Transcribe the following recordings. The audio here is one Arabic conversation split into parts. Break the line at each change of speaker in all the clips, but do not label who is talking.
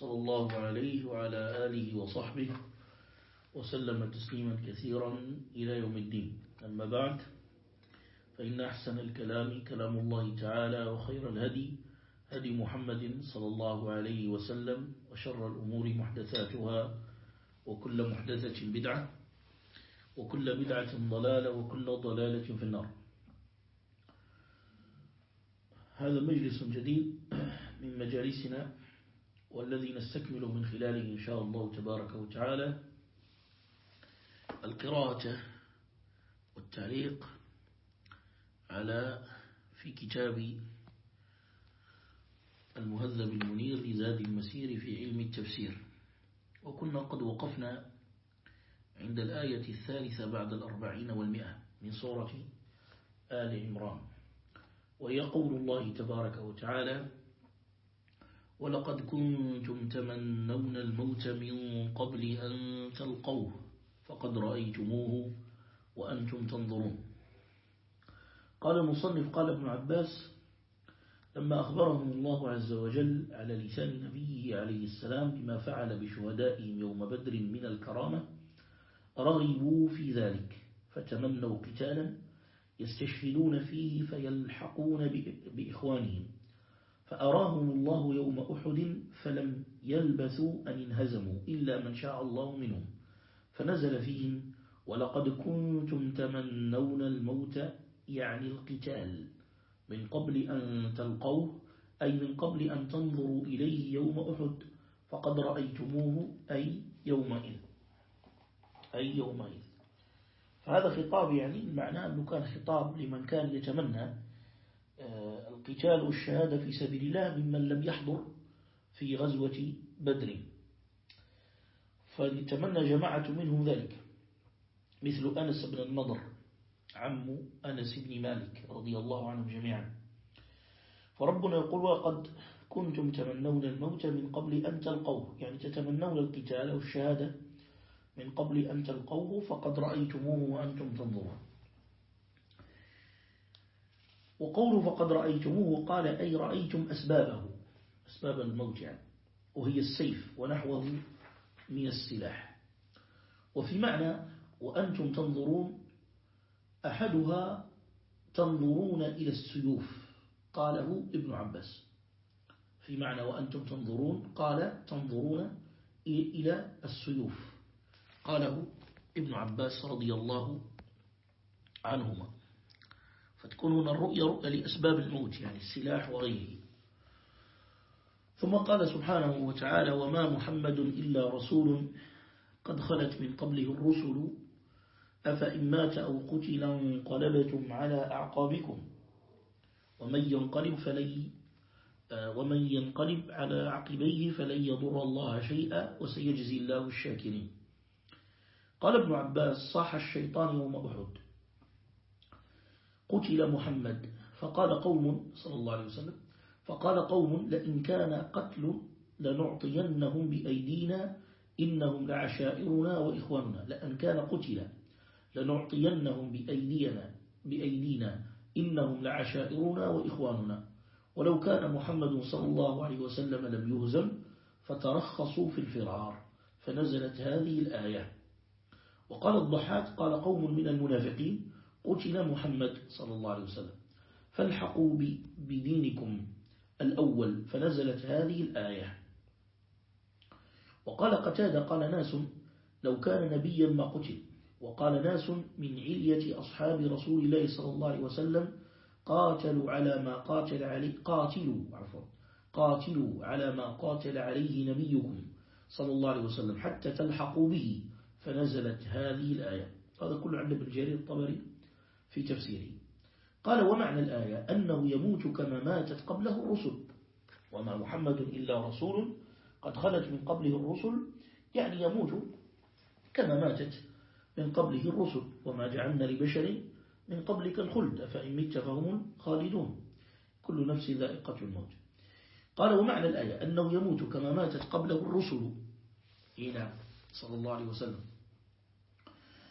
صلى الله عليه وعلى آله وصحبه وسلم تسليما كثيرا إلى يوم الدين. أما بعد فإن أحسن الكلام كلام الله تعالى وخير الهدي هدي محمد صلى الله عليه وسلم وشر الأمور محدثاتها وكل محدثة بدعة وكل بدعة ضلالة وكل ضلالة في النار. هذا مجلس جديد من مجالسنا والذي نستكمل من خلاله إن شاء الله تبارك وتعالى القراءة والتعليق على في كتاب المهذب المنير لزاد المسير في علم التفسير. وكنا قد وقفنا عند الآية الثالثة بعد الأربعين والمئة من سورة آل عمران. وهي قول الله تبارك وتعالى ولقد كنتم تمنون الموت من قبل أن تلقوه فقد رأيتموه وأنتم تنظرون. قال المصنف قال ابن عباس لما أخبرهم الله عز وجل على لسان نبيه عليه السلام بما فعل بشهدائهم يوم بدر من الكرامة رغبوا في ذلك فتمنوا قتالا يستشهدون فيه فيلحقون بإخوانهم. فأراهم الله يوم أحد فلم يلبثوا أن انهزموا إلا من شاء الله منهم. فنزل فيهم ولقد كنتم تمنون الموت يعني القتال. من قبل أن تلقوه أي من قبل أن تنظروا إليه يوم أحد فقد رأيتموه أي يومئذ. أي يومئذ. فهذا خطاب يعني المعنى أنه كان خطاب لمن كان يتمنى القتال والشهادة في سبيل الله ممن لم يحضر في غزوة بدر. فلتمنى جماعة منهم ذلك مثل أنس بن النضر عم أنس بن مالك رضي الله عنهم جميعا. فربنا يقول وقد كنتم تمنون الموت من قبل أن تلقوه. يعني تتمنون القتال والشهادة من قبل أن تلقوه فقد رأيتموه وأنتم تنظرون. وقوله فقد رأيتموه قال أي رأيتم أسبابه. أسباب الموت يعني. وهي السيف ونحوه من السلاح. وفي معنى وأنتم تنظرون أحدها تنظرون إلى السيوف. قاله ابن عباس. في معنى وأنتم تنظرون قال تنظرون إلى السيوف. قاله ابن عباس رضي الله عنهما. فتكون هنا الرؤية رؤية لأسباب الموت يعني السلاح وغيره. ثم قال سبحانه وتعالى وما محمد إلا رسول قد خلت من قبله الرسل. أفإن مات أو قتل انقلبتم على أعقابكم. ومن ينقلب فلن ومن ينقلب على عقبيه فلن يضر الله شيئا وسيجزي الله الشاكرين. قال ابن عباس صاح الشيطان يوم أحد. قتل محمد. فقال قوم صلى الله عليه وسلم فقال قوم لئن كان قتل لنعطينهم بأيدينا إنهم لعشائرنا وإخواننا. لأن كان قتل لنعطينهم بأيدينا بأيدينا إنهم لعشائرنا وإخواننا. ولو كان محمد صلى الله عليه وسلم لم يهزم فترخصوا في الفرار. فنزلت هذه الآية. وقال الضحاك قال قوم من المنافقين قتل محمد صلى الله عليه وسلم فالحقوا بدينكم الأول فنزلت هذه الآية. وقال قتادة قال ناس لو كان نبيا ما قتل. وقال ناس من علية أصحاب رسول الله صلى الله عليه وسلم قاتلوا على ما قاتل عليه قاتلوا عفوا قاتلوا على ما قاتل عليه نبيكم صلى الله عليه وسلم حتى تلحقوا به فنزلت هذه الآية. هذا كله عند ابن جرير الطبري. في تفسيره. قال ومعنى الآية أنه يموت كما ماتت قبله الرسل وما محمد إلا رسول قد خلت من قبله الرسل يعني يموت كما ماتت من قبله الرسل وما جعلنا لبشر من قبلك الخلد فإن مت فهم خالدون. كل نفس ذائقة الموت. قال ومعنى الآية أنه يموت كما ماتت قبله الرسل. هنا صلى الله عليه وسلم.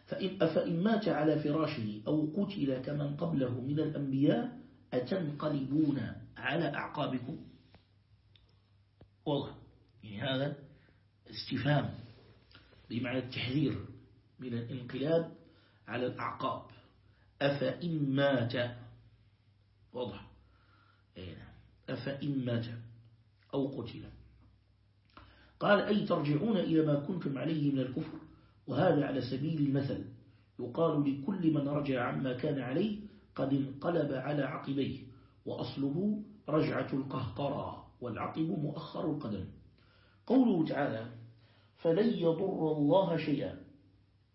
فإن, أفإن مات على فراشه أو قتل كمن قبله من الأنبياء أتنقلبون على أعقابكم؟ والله يعني هذا استفهام بمعنى التحذير من الانقلاب على الأعقاب. أفإن مات؟ واضح. نعم. أفإن مات أو قتل. قال أي ترجعون إلى ما كنتم عليه من الكفر؟ وهذا على سبيل المثل. يقال لكل من رجع عما كان عليه قد انقلب على عقبيه وأصله رجعة القهقرى والعقب مؤخر القدم. قوله تعالى فلن يضر الله شيئا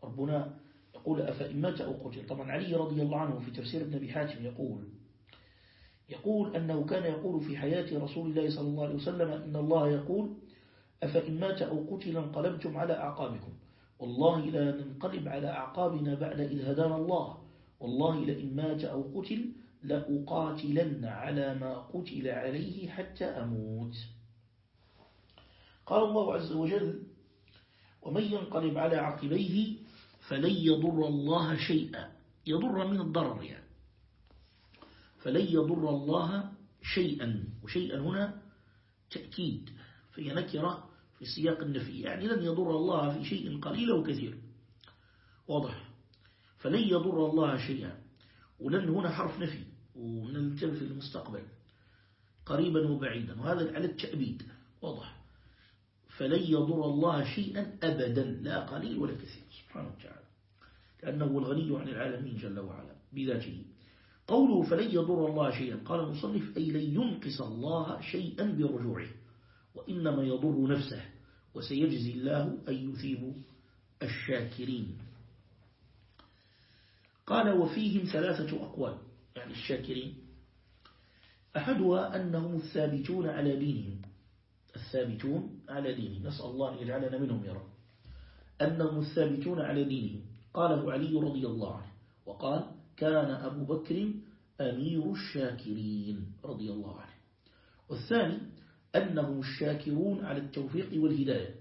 ربنا يقول أفإن مات أو قتل طبعا علي رضي الله عنه في تفسير ابن أبي حاتم يقول يقول أنه كان يقول في حياة رسول الله صلى الله عليه وسلم إن الله يقول أفإن مات أو قتل انقلبتم على أعقابكم والله لا ننقلب على أعقابنا بعد إذ هدانا الله. والله لئن مات أو قتل لأقاتلن على ما قتل عليه حتى أموت. قال الله عز وجل ومن ينقلب على عقبيه فلن يضر الله شيئا. يضر من الضرر يعني. فلن يضر الله شيئا. وشيئا هنا تأكيد. فهي نكرة في سياق النفي يعني لن يضر الله في شيء قليل أو كثير واضح. فلن يضر الله شيئا. ولن هنا حرف نفي ونلتم في المستقبل. قريبا وبعيدا. وهذا على التأبيد. واضح. فلن يضر الله شيئا أبدا. لا قليل ولا كثير. سبحانه وتعالى. لأنه الغني عن العالمين جل وعلا بذاته. قوله فلن يضر الله شيئا قال المصنف أي لن ينقص الله شيئا برجوعه. وإنما يضر نفسه وسيجزي الله أن يثيب الشاكرين. قال وفيهم ثلاثة أقوال. يعني الشاكرين. أحدها أنهم الثابتون على دينهم. الثابتون على دينهم. نسأل الله أن يجعلنا منهم يرى أنهم الثابتون على دينهم. قاله علي رضي الله عنه. وقال كان أبو بكر أمير الشاكرين. رضي الله عنه. والثاني أنهم الشاكرون على التوفيق والهداية.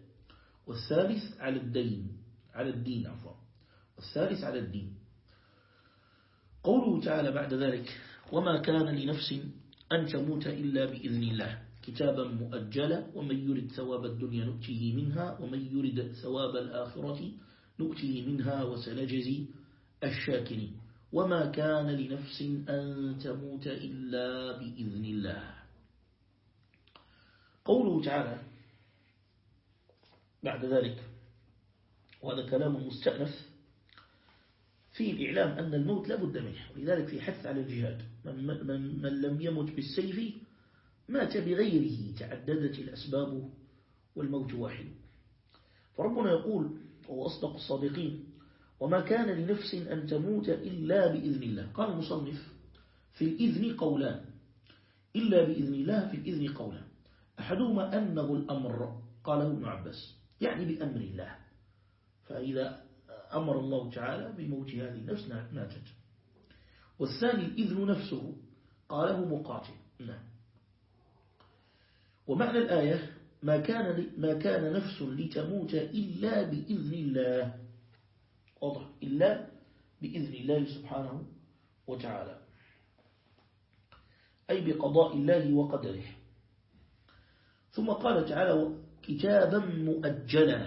والثالث على الدين على الدين عفوا. والثالث على الدين. قوله تعالى بعد ذلك وما كان لنفس أن تموت إلا بإذن الله. كتابا مؤجلا ومن يرد ثواب الدنيا نؤتيه منها ومن يرد ثواب الآخرة نؤتيه منها وسنجزي الشاكرين. وما كان لنفس أن تموت إلا بإذن الله. قوله تعالى بعد ذلك وهذا كلام مستأنف في الإعلام أن الموت لابد منه ولذلك في حث على الجهاد من, من, من لم يمت بالسيف مات بغيره تعددت الأسباب والموت واحد. فربنا يقول وهو أصدق الصادقين وما كان لنفس أن تموت إلا بإذن الله. قال المصنف في الإذن قولان إلا بإذن الله في الإذن قولان. أحدهما أنه الأمر قاله ابن عباس يعني بأمر الله. فإذا أمر الله تعالى بموت هذه النفس ماتت. والثاني الإذن نفسه قاله مقاتل نعم. ومعنى الآية ما كان ما كان نفس لتموت إلا بإذن الله. واضح إلا بإذن الله سبحانه وتعالى. أي بقضاء الله وقدره. ثم قال تعالى كتابا مؤجلا.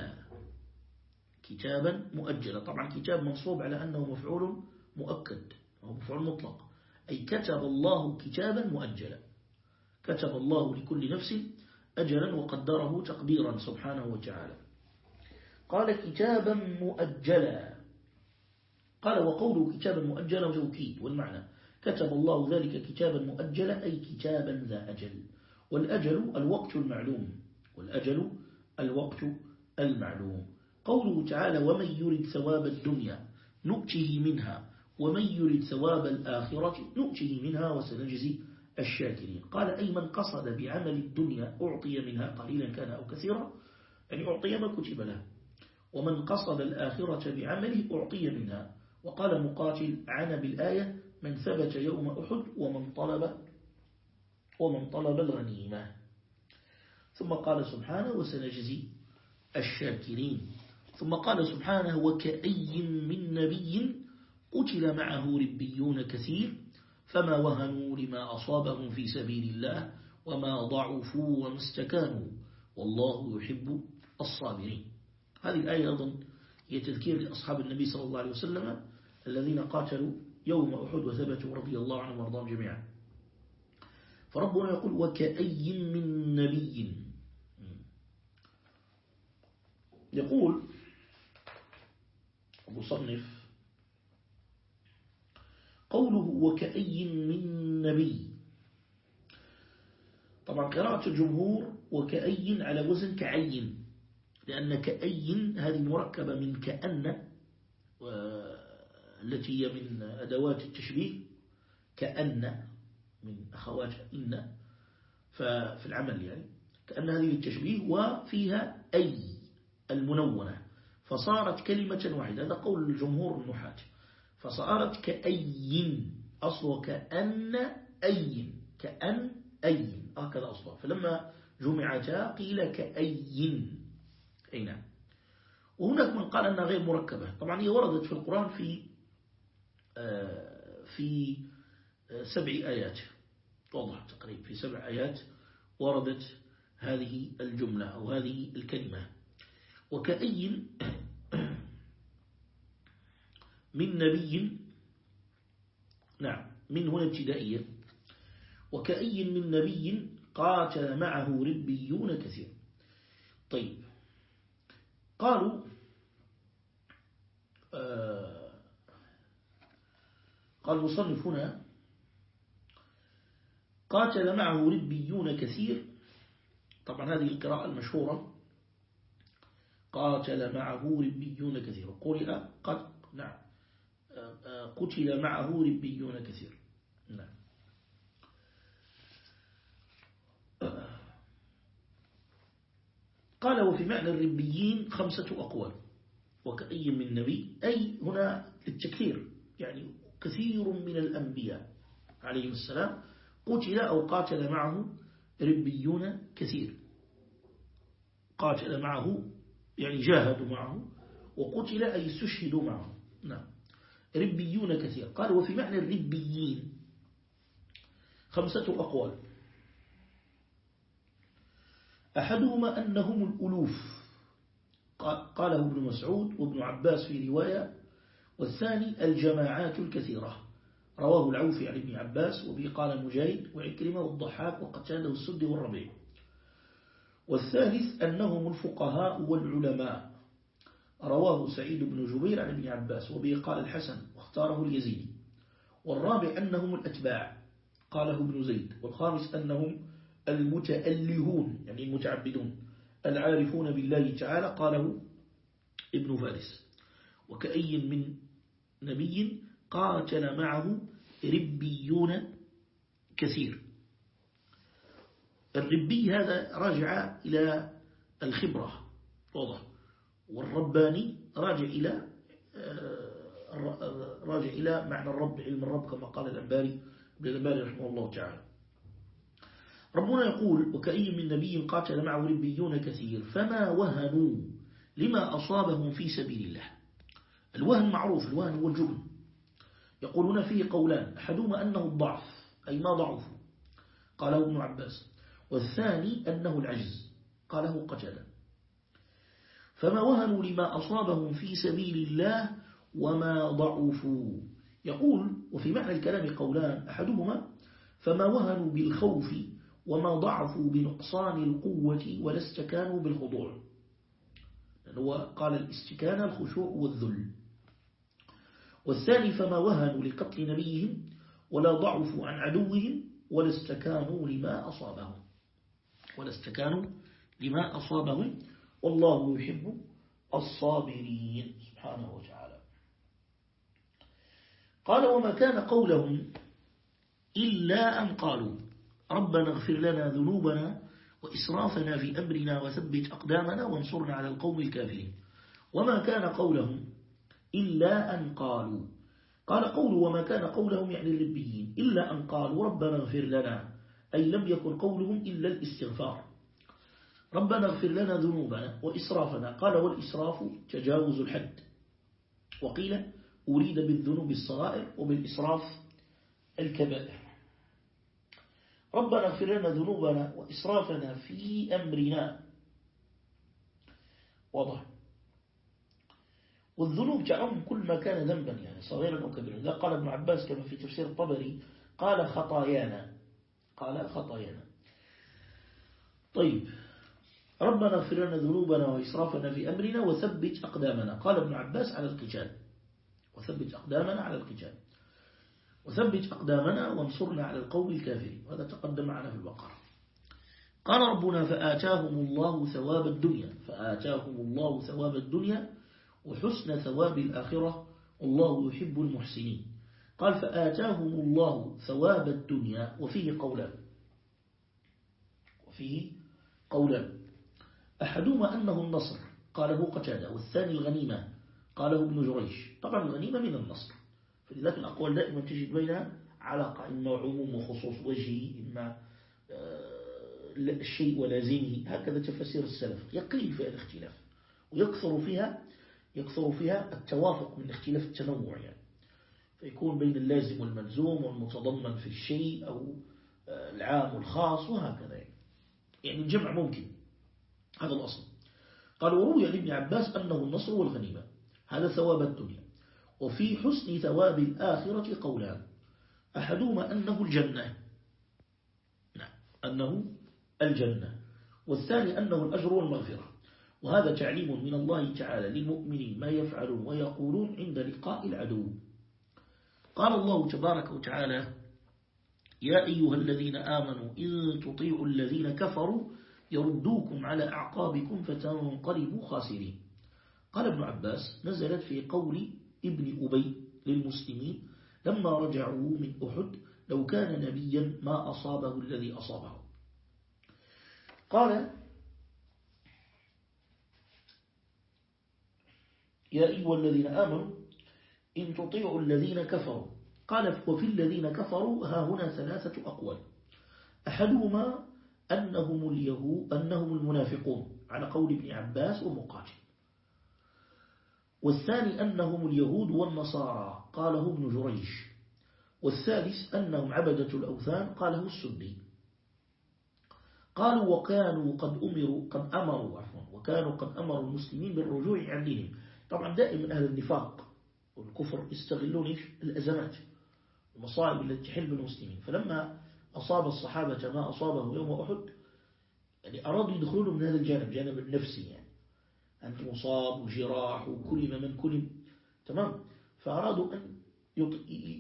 كتابا مؤجلا. طبعا كتاب منصوب على أنه مفعول مؤكد أو مفعول مطلق. أي كتب الله كتابا مؤجلا. كتب الله لكل نفس أجلا وقدره تقديرا سبحانه وتعالى. قال كتابا مؤجلا. قال وقوله كتابا مؤجلا توكيد والمعنى كتب الله ذلك كتابا مؤجلا أي كتابا ذا أجل. والأجل الوقت المعلوم والأجل الوقت المعلوم. قوله تعالى ومن يرد ثواب الدنيا نؤته منها ومن يرد ثواب الآخرة نؤته منها وسنجزي الشاكرين. قال أي من قصد بعمل الدنيا أعطي منها قليلا كان أو كثيرا؟ يعني أعطي ما كتب له. ومن قصد الآخرة بعمله أعطي منها. وقال مقاتل عن بالآية من ثبت يوم أحد ومن طلب ومن طلب الغنيمة ثم قال سبحانه وسنجزي الشاكرين. ثم قال سبحانه وكأي من نبي قتل معه ربيون كثير فما وهنوا لما أصابهم في سبيل الله وما ضعفوا وما استكانوا والله يحب الصابرين. هذه الآية أيضا هي تذكير لأصحاب النبي صلى الله عليه وسلم الذين قاتلوا يوم أحد وثبتوا رضي الله عنهم وأرضاهم جميعا. فربنا يقول وكأي من نبي. يقول مصنف قوله وكأي من نبي. طبعا قراءة الجمهور وكأي على وزن كعين لأن كأي هذه مركبة من كأن التي هي من أدوات التشبيه كأن. من أخوات إن ففي العمل يعني كأن هذه التشبيه وفيها أي المنونة. فصارت كلمة واحدة هذا قول الجمهور النحاة فصارت كأي أصله كأن أي كأن أي هكذا أصله فلما جمعتا قيل كأي أي نعم. وهناك من قال أنها غير مركبة. طبعا هي وردت في القرآن في آه، في آه، سبع آيات. واضح تقريبا في سبع آيات وردت هذه الجملة أو هذه الكلمة. وكأي من نبي نعم من هنا ابتدائية. وكأي من نبي قاتل معه ربيون كثير. طيب قالوا آه قال مصنف هنا قاتل معه ربيون كثير. طبعا هذه القراءة المشهورة. قاتل معه ربيون كثير. قرئ قد نعم. قتل معه ربيون كثير. نعم. قال وفي معنى الربيين خمسة أقوال. وكأي من نبي. أي هنا للتكثير. يعني كثير من الأنبياء عليهم السلام قتل أو قاتل معه ربيون كثير. قاتل معه يعني جاهدوا معه وقتل أي استشهدوا معه. نعم. ربيون كثير. قال وفي معنى الربيين خمسة أقوال. أحدهما أنهم الألوف. قاله ابن مسعود وابن عباس في رواية. والثاني الجماعات الكثيرة. رواه العوفي عن ابن عباس وبه قال مجاهد وعكرمة والضحاك وقتاله السد والربيع. والثالث أنهم الفقهاء والعلماء. رواه سعيد بن جبير عن ابن عباس وبه قال الحسن واختاره اليزيدي والرابع أنهم الأتباع قاله ابن زيد. والخامس أنهم المتألهون يعني المتعبدون. العارفون بالله تعالى قاله ابن فارس. وكأي من نبي قاتل معه ربيون كثير. الربي هذا راجع إلى الخبرة واضح. والرباني راجع إلى آه، راجع إلى معنى الرب علم الرب كما قال الأنباري ابن الأنباري رحمه الله تعالى. ربنا يقول وكأي من نبي قاتل معه ربيون كثير فما وهنوا لما أصابهم في سبيل الله. الوهن معروف الوهن هو الجبن. يقولون فيه قولان أحدهما أنه الضعف أي ما ضعفوا قاله ابن عباس. والثاني أنه العجز قاله قتل فما وهنوا لما أصابهم في سبيل الله وما ضعفوا. يقول وفي معنى الكلام قولان أحدهما فما وهنوا بالخوف وما ضعفوا بنقصان القوة ولا استكانوا بالخضوع. هو قال الاستكان الخشوع والذل. والثاني فما وهنوا لقتل نبيهم ولا ضعفوا عن عدوهم ولا استكانوا لما أصابهم. ولا استكانوا لما أصابهم. والله يحب الصابرين. سبحانه وتعالى. قال وما كان قولهم إلا أن قالوا ربنا اغفر لنا ذنوبنا وإسرافنا في أمرنا وثبت أقدامنا وانصرنا على القوم الكافرين. وما كان قولهم إلا أن قالوا. قال قولوا وما كان قولهم يعني اللبيين. إلا أن قالوا ربنا اغفر لنا. أي لم يكن قولهم إلا الاستغفار. ربنا اغفر لنا ذنوبنا وإسرافنا. قال والإسراف تجاوز الحد. وقيل أريد بالذنوب الصغائر وبالإسراف الكبائر. ربنا اغفر لنا ذنوبنا وإسرافنا في أمرنا. واضح. والذنوب تعم كل ما كان ذنبا يعني صغيرا أو كبيرا. إذا قال ابن عباس كما في تفسير الطبري قال خطايانا. قال خطايانا. طيب ربنا اغفر لنا ذنوبنا وإسرافنا في أمرنا وثبت أقدامنا. قال ابن عباس على القتال. وثبت أقدامنا على القتال. وثبت أقدامنا وانصرنا على القوم الكافرين. وهذا تقدم معنا في البقرة. قال ربنا فآتاهم الله ثواب الدنيا. فآتاهم الله ثواب الدنيا وحسن ثواب الآخرة والله يحب المحسنين. قال فآتاهم الله ثواب الدنيا وفيه قولا. وفيه قولا. أحدهما أنه النصر قاله قتادة. والثاني الغنيمة قاله ابن جريش. طبعا الغنيمة من النصر. فلذلك الأقوال دائما تجد بينها علاقة إما عموم وخصوص وجهي إما الشيء آه، ولازمه هكذا تفسير السلف. يقل فيها الاختلاف ويكثر فيها يكثر فيها التوافق من اختلاف التنوع يعني. فيكون بين اللازم والملزوم والمتضمن في الشيء أو آه، العام والخاص وهكذا يعني, يعني الجمع ممكن. هذا الأصل. قال وروي لابن عباس أنه النصر والغنيمة. هذا ثواب الدنيا. وفي حسن ثواب الآخرة قولان أحدهما أنه الجنة. نعم. أنه الجنة. والثاني أنه الأجر والمغفرة. وهذا تعليم من الله تعالى للمؤمنين ما يفعلون ويقولون عند لقاء العدو. قال الله تبارك وتعالى يا أيها الذين آمنوا إن تطيعوا الذين كفروا يردوكم على أعقابكم فتنقلبوا خاسرين. قال ابن عباس نزلت في قول ابن أبي للمسلمين لما رجعوا من أحد لو كان نبيا ما أصابه الذي أصابه قال يا أيها الذين آمنوا إن تطيعوا الذين كفروا. قال وفي الذين كفروا ها هنا ثلاثة أقوال. أحدهما أنهم, اليهود أنهم المنافقون على قول ابن عباس ومقاتل. والثاني أنهم اليهود والنصارى قاله ابن جريج. والثالث أنهم عبدة الأوثان قاله السدي قالوا وكانوا قد أمروا قد أمروا عفوا وكانوا قد أمروا المسلمين بالرجوع عن دينهم طبعا دائما أهل النفاق والكفر يستغلون الأزمات المصائب التي تحل بالمسلمين. فلما أصاب الصحابة ما أصابه يوم أحد يعني أرادوا يدخلون من هذا الجانب جانب النفسي يعني. أنت مصاب وجراح وكلم من كلم تمام؟ فأرادوا أن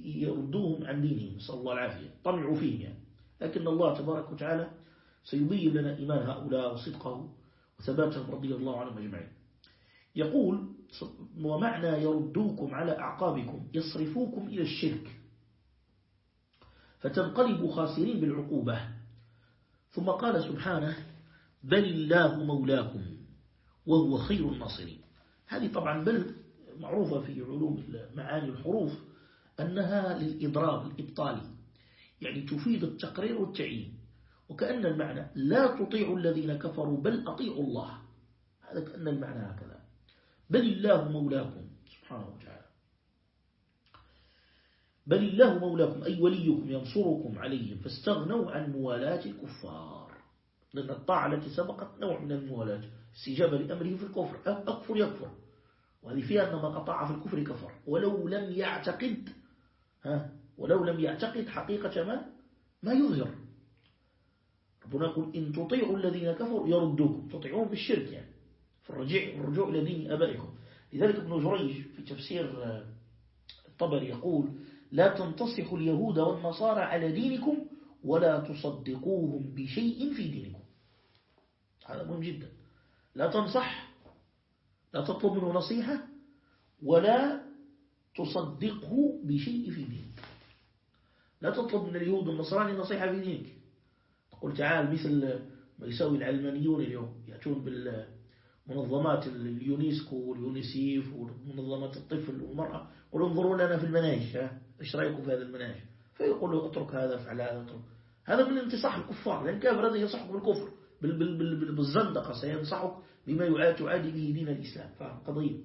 يردوهم عن دينهم نسأل الله العافية. طمعوا فيهم يعني. لكن الله تبارك وتعالى سيبين لنا إيمان هؤلاء وصدقه وثباتهم رضي الله عنهم أجمعين. يقول ومعنى يردوكم على أعقابكم يصرفوكم إلى الشرك. فتنقلبوا خاسرين بالعقوبة. ثم قال سبحانه بل الله مولاكم وهو خير الناصرين. هذه طبعا بل معروفة في علوم معاني الحروف أنها للإضراب الإبطالي يعني تفيد التقرير والتعيين. وكأن المعنى لا تطيعوا الذين كفروا بل أطيعوا الله. هذا كأن المعنى هكذا. بل الله مولاكم. سبحانه وتعالى. بل الله مولاكم أي وليكم ينصركم عليهم فاستغنوا عن موالاة الكفار. لأن الطاعة التي سبقت نوع من الموالاة استجابة لأمره في الكفر. أكفر يكفر. وهذه فيها أن من أطاع في الكفر كفر. ولو لم يعتقد ها ولو لم يعتقد حقيقة ما ما يظهر. ربنا يقول إن تطيعوا الذين كفروا يردوكم. تطيعون بالشرك يعني. في الرجوع, الرجوع إلى دين أبائكم. لذلك ابن جريج في تفسير آه، الطبري يقول لا تنتصحوا اليهود والنصارى على دينكم ولا تصدقوهم بشيء في دينكم. هذا مهم جدا. لا تنصح لا تطلب منه نصيحة ولا تصدقه بشيء في دينك. لا تطلب من اليهود والنصراني نصيحة في دينك. تقول تعال مثل ما يسوي العلمانيون اليوم يأتون بال منظمات اليونيسكو واليونيسيف ومنظمات الطفل والمرأة. قلوا انظروا لنا في المناهج إيش رأيكم في هذا المناهج؟ فيقول له اترك هذا افعل هذا اترك. هذا من انتصاح الكفار لأن الكافر هذا ينصحك بالكفر؟ بالزندقة سينصحك بما يعادي به دين الإسلام. فهم قضية.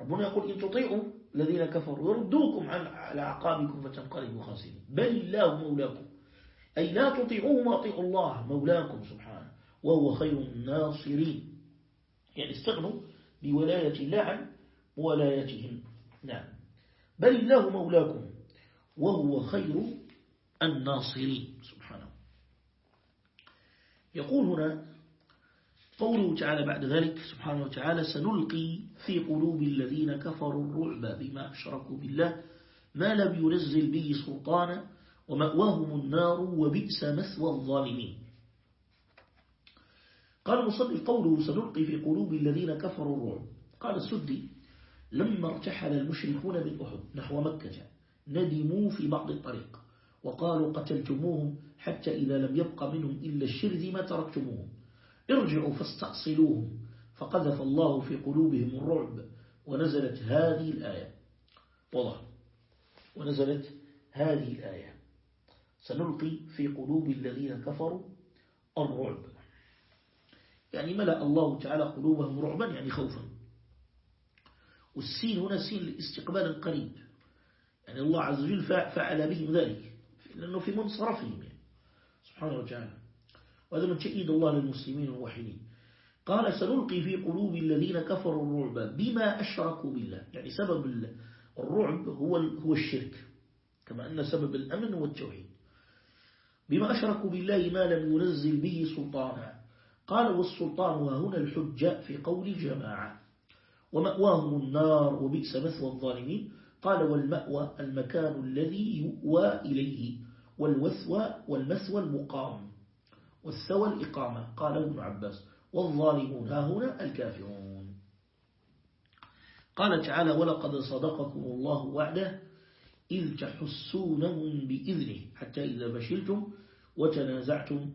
ربنا يقول إن تطيعوا الذين كفروا يردوكم على أعقابكم فتنقلبوا خاسرين. بل الله مولاكم. أي لا تطيعوه ما أطيعوا الله مولاكم سبحانه وهو خير الناصرين. يعني استغنوا بولاية الله عن ولايتهم نعم. بل الله مولاكم وهو خير الناصرين. سبحانه. يقول هنا قوله تعالى بعد ذلك سبحانه وتعالى سنلقي في قلوب الذين كفروا الرعب بما أشركوا بالله ما لم ينزل به سلطانا ومأواهم النار وبئس مثوى الظالمين. قال المصنف قوله سنلقي في قلوب الذين كفروا الرعب قال السدي لما ارتحل المشركون من أحد نحو مكة ندموا في بعض الطريق وقالوا قتلتموهم حتى إذا لم يبق منهم إلا الشرذ ما تركتموهم. ارجعوا فاستأصلوهم فقذف الله في قلوبهم الرعب ونزلت هذه الآية. والله ونزلت هذه الآية. سنلقي في قلوب الذين كفروا الرعب. يعني ملأ الله تعالى قلوبهم رعبا يعني خوفا. والسين هنا سين لاستقبال القريب. يعني الله عز وجل فعل بهم ذلك لأنه في منصرفهم يعني. سبحانه وتعالى. وهذا من تأييد الله للمسلمين الوحيدين قال سنلقي في قلوب الذين كفروا الرعب بما أشركوا بالله. يعني سبب الرعب هو هو الشرك كما أن سبب الأمن هو التوحيد بما أشركوا بالله ما لم ينزل به سلطانا. قال والسلطان وهنا الحجة في قول الجماعة. ومأواهم النار وبئس مثوى الظالمين. قال والمأوى المكان الذي يؤوى إليه والوثوى والمثوى المقام والثوى الإقامة. قال ابن عباس والظالمون ها هنا الكافرون. قال تعالى ولقد صدقكم الله وعده إذ تحسونهم بإذنه. حتى إذا فشلتم وتنازعتم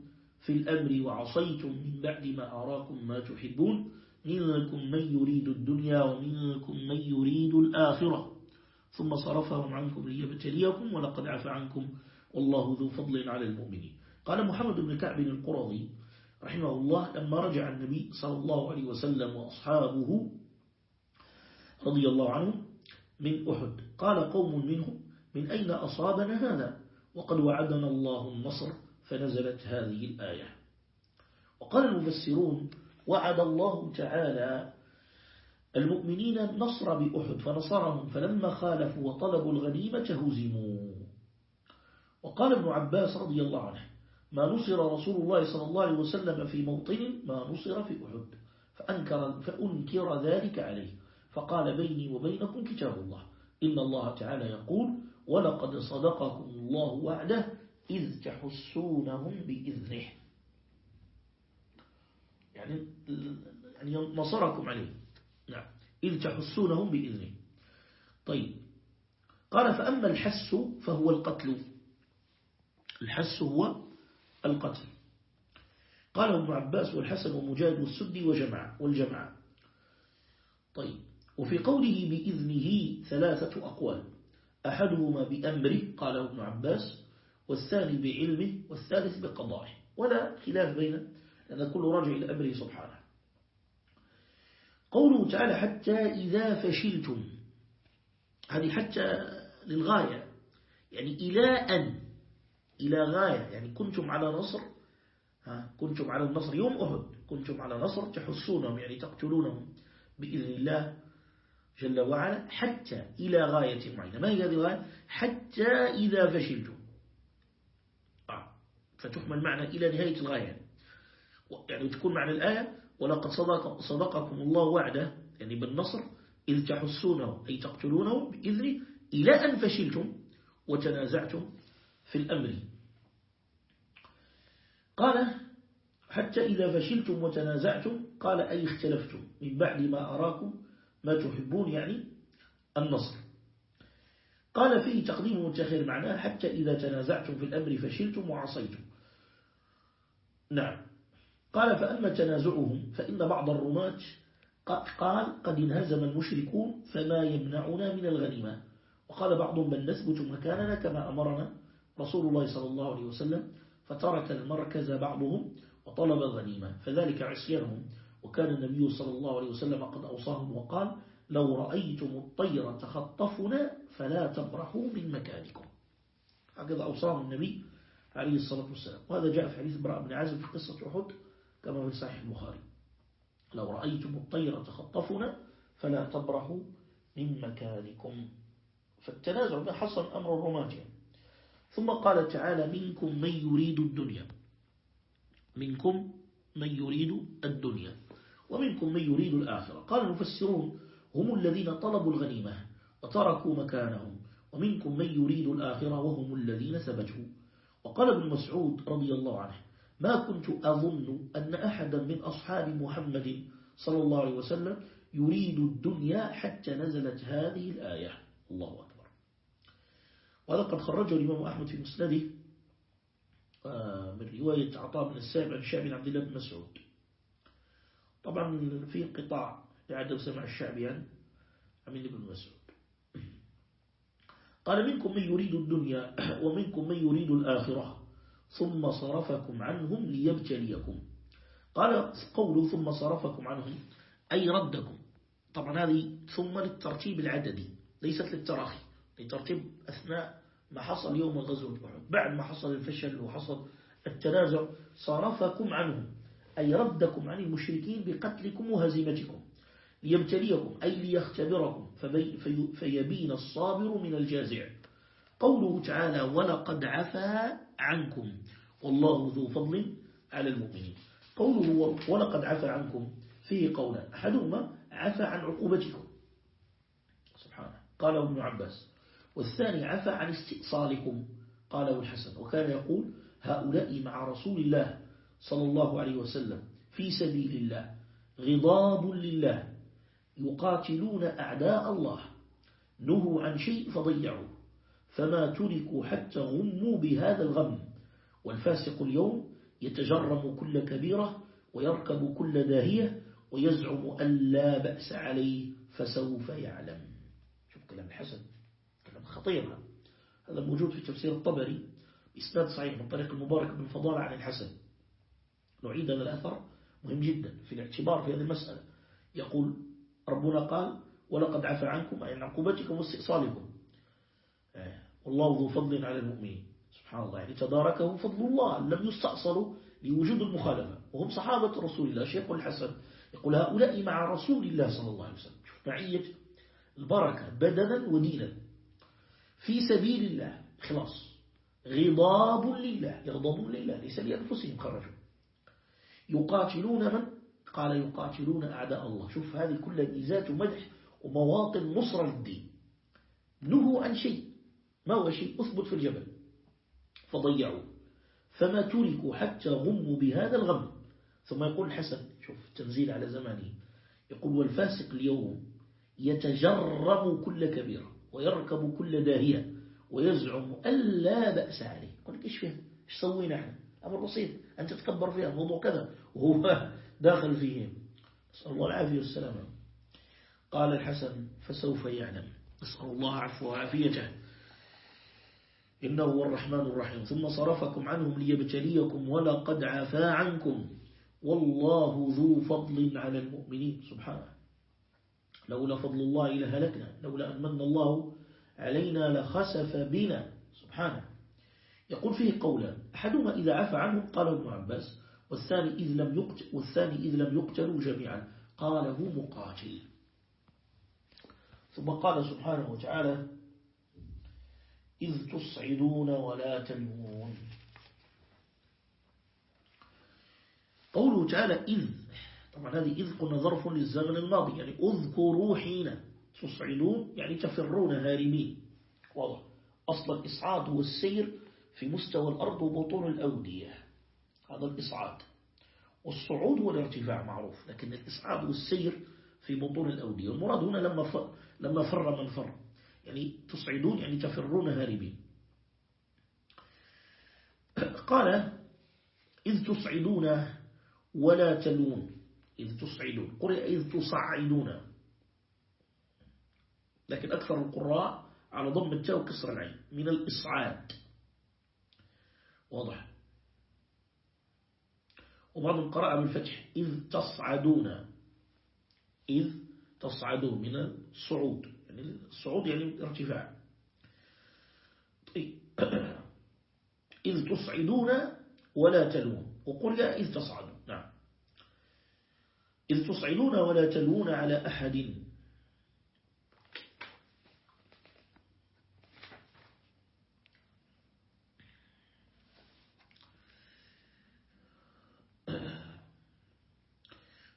في الأمر وعصيتم من بعد ما أراكم ما تحبون. منكم من يريد الدنيا ومنكم من يريد الآخرة. ثم صرفهم عنكم ليبتليكم ولقد عفى عنكم والله ذو فضل على المؤمنين. قال محمد بن كعب القرظي رحمه الله لما رجع النبي صلى الله عليه وسلم وأصحابه رضي الله عنهم من أحد قال قوم منهم من أين أصابنا هذا؟ وقد وعدنا الله النصر. فنزلت هذه الآية. وقال المفسرون وعد الله تعالى المؤمنين النصر بأحد فنصرهم فلما خالفوا وطلبوا الغنيمة هزموا. وقال ابن عباس رضي الله عنه ما نصر رسول الله صلى الله عليه وسلم في موطن ما نصر في أحد فأنكر, فأنكر ذلك عليه. فقال بيني وبينكم كتاب الله إن الله تعالى يقول ولقد صدقكم الله وعده إذ تحسونهم بإذنه. يعني يعني نصركم عليه. نعم. إذ تحسونهم بإذنه. طيب. قال فأما الحس فهو القتل. الحس هو القتل. قال ابن عباس والحسن ومجاهد والسدي وجمع والجمع طيب. وفي قوله بإذنه ثلاثة أقوال. أحدهما بأمره قال ابن عباس والثاني بعلمه والثالث بقضائه. ولا خلاف بين لأن كل راجع إلى أمره سبحانه. قوله تعالى حتى إذا فشلتم. هذه حتى للغاية. يعني إلى أن إلى غاية. يعني كنتم على نصر. ها كنتم على النصر. يوم أهد كنتم على نصر تحسونهم يعني تقتلونهم بإذن الله جل وعلا حتى إلى غاية معينة. ما هي هذه الغاية؟ حتى إذا فشلتم. فتحمل معنى إلى نهاية الغاية. يعني تكون معنى الآية ولقد صدق صدقكم الله وعده يعني بالنصر إذ تحسونه أي تقتلونه بإذنه إلى أن فشلتم وتنازعتم في الأمر. قال حتى إذا فشلتم وتنازعتم قال أي اختلفتم من بعد ما أراكم ما تحبون يعني النصر. قال فيه تقديم وتخير معناه حتى إذا تنازعتم في الأمر فشلتم وعصيتم. نعم. قال فأما تنازعهم فإن بعض الرماة قال قد انهزم المشركون فما يمنعنا من الغنيمة. وقال بعضهم بل نثبت مكاننا كما أمرنا رسول الله صلى الله عليه وسلم فترك المركز بعضهم وطلب الغنيمة. فذلك عصيانهم. وكان النبي صلى الله عليه وسلم قد أوصاهم وقال لو رأيتم الطير تخطفنا فلا تبرحوا من مكانكم. هكذا أوصاهم النبي عليه الصلاة والسلام. وهذا جاء في حديث براء بن عازم في قصة أحد كما في صحيح البخاري. لو رأيتم الطير تخطفنا فلا تبرحوا من مكانكم. فالتنازع حصل أمر الرومانيا ثم قال تعالى منكم من يريد الدنيا. منكم من يريد الدنيا. ومنكم من يريد الآخرة. قال المفسرون هم الذين طلبوا الغنيمة وتركوا مكانهم ومنكم من يريد الآخرة وهم الذين ثبتوا وقال ابن مسعود رضي الله عنه ما كنت أظن أن أحدا من أصحاب محمد صلى الله عليه وسلم يريد الدنيا حتى نزلت هذه الآية. الله أكبر. وهذا قد خرجه الإمام أحمد في مسنده آه، من رواية عطاء بن السائب عن شعب عبد الله بن مسعود. طبعا في انقطاع لعدم سمع الشعبي عن عمين بن مسعود. قال منكم من يريد الدنيا ومنكم من يريد الآخرة. ثم صرفكم عنهم ليبتليكم. قال قوله ثم صرفكم عنهم أي ردكم. طبعا هذه ثم للترتيب العددي ليست للتراخي. لترتيب أثناء ما حصل يوم أحد بعد ما حصل الفشل وحصل التنازع صرفكم عنهم. أي ردكم عن المشركين بقتلكم وهزيمتكم. ليبتليكم أي ليختبركم. فيبين الصابر من الجازع. قوله تعالى ولقد عفا عنكم. والله ذو فضل على المؤمنين. قوله ولقد عفا عنكم فيه قولا. أحدهما عفا عن عقوبتكم. سبحانه. قاله ابن عباس. والثاني عفا عن استئصالكم. قاله الحسن. وكان يقول هؤلاء مع رسول الله صلى الله عليه وسلم في سبيل الله غضاب لله. يقاتلون أعداء الله. نهوا عن شيء فضيعوا. فما تركوا حتى غموا بهذا الغم. والفاسق اليوم يتجرم كل كبيرة ويركب كل داهية ويزعم أن لا بأس عليه فسوف يعلم. شوف كلام الحسن كلام خطير. هذا موجود في تفسير الطبري إسناد صحيح من طريق المبارك بن فضالة عن الحسن. نعيد هذا الأثر مهم جدا في الاعتبار في هذه المسألة. يقول ربنا قال ولقد عفى عنكم أي عقوبتكم واستئصالكم آه، والله ذو فضل على المؤمنين. سبحان الله يعني تداركه فضل الله لم يستأصلوا لوجود المخالفة. وهم صحابة رسول الله شيخ الحسن يقول هؤلاء مع رسول الله صلى الله عليه وسلم. شوف معية البركة بدنا ودينا. في سبيل الله خلاص غضاب لله يغضبون لله ليس لأنفسهم خرجوا. يقاتلون من قال يقاتلون أعداء الله. شوف هذه كلها إيزات ومدح ومواطن نصر للدين. نهوا عن شيء. ما هو شيء؟ أثبت في الجبل. فضيعوا. فما تركوا حتى غموا بهذا الغم. ثم يقول الحسن شوف تنزيل على زمانه. يقول والفاسق اليوم يتجرم كل كبيرة ويركب كل داهية ويزعم أن لا بأس عليه. يقول لك إيش فيه إيش سوينا إحنا؟ أمر بسيط. أن تتكبر فيها الموضوع كذا. وهو داخل فيهم. نسأل الله العافية والسلامة. قال الحسن فسوف يعلم. نسأل الله عفو وعافيته. إنه هو الرحمن الرحيم. ثم صرفكم عنهم ليبتليكم ولقد عفا عنكم. والله ذو فضل على المؤمنين. سبحانه. لولا فضل الله لهلكنا. لولا أن من الله علينا لخسف بنا. سبحانه. يقول فيه قولا أحدهما إذا عفى عنهم قال ابن عباس والثاني إذ لم يقتل والثاني إذ لم يقتلوا جميعا. قاله مقاتل. ثم قال سبحانه وتعالى إذ تصعدون ولا تلمون قوله تعالى إذ طبعا هذه إذ قلنا ظرف للزمن الماضي يعني اذكروا حين تصعدون يعني تفرون هارمين. واضح. أصل الإصعاد هو السير في مستوى الأرض وبطون الأودية. هذا الإصعاد. والصعود هو الارتفاع معروف لكن الإصعاد والسير في بطون الأودية. المراد هنا لما فر, لما فر من فر. يعني تصعدون يعني تفرون هاربين. قال إذ تصعدون ولا تلون. إذ تصعدون. قرئ إذ تصعدون. لكن أكثر القراء على ضم التاء وكسر العين. من الإصعاد. واضح؟ وبعضهم قرأ بالفتح إذ تصعدون. إذ تصعدون من الصعود. يعني الصعود يعني ارتفاع. طيب. إذ تصعدون ولا تلون وقل إذ تصعدون. نعم. إذ تصعدون ولا تلون على أحد.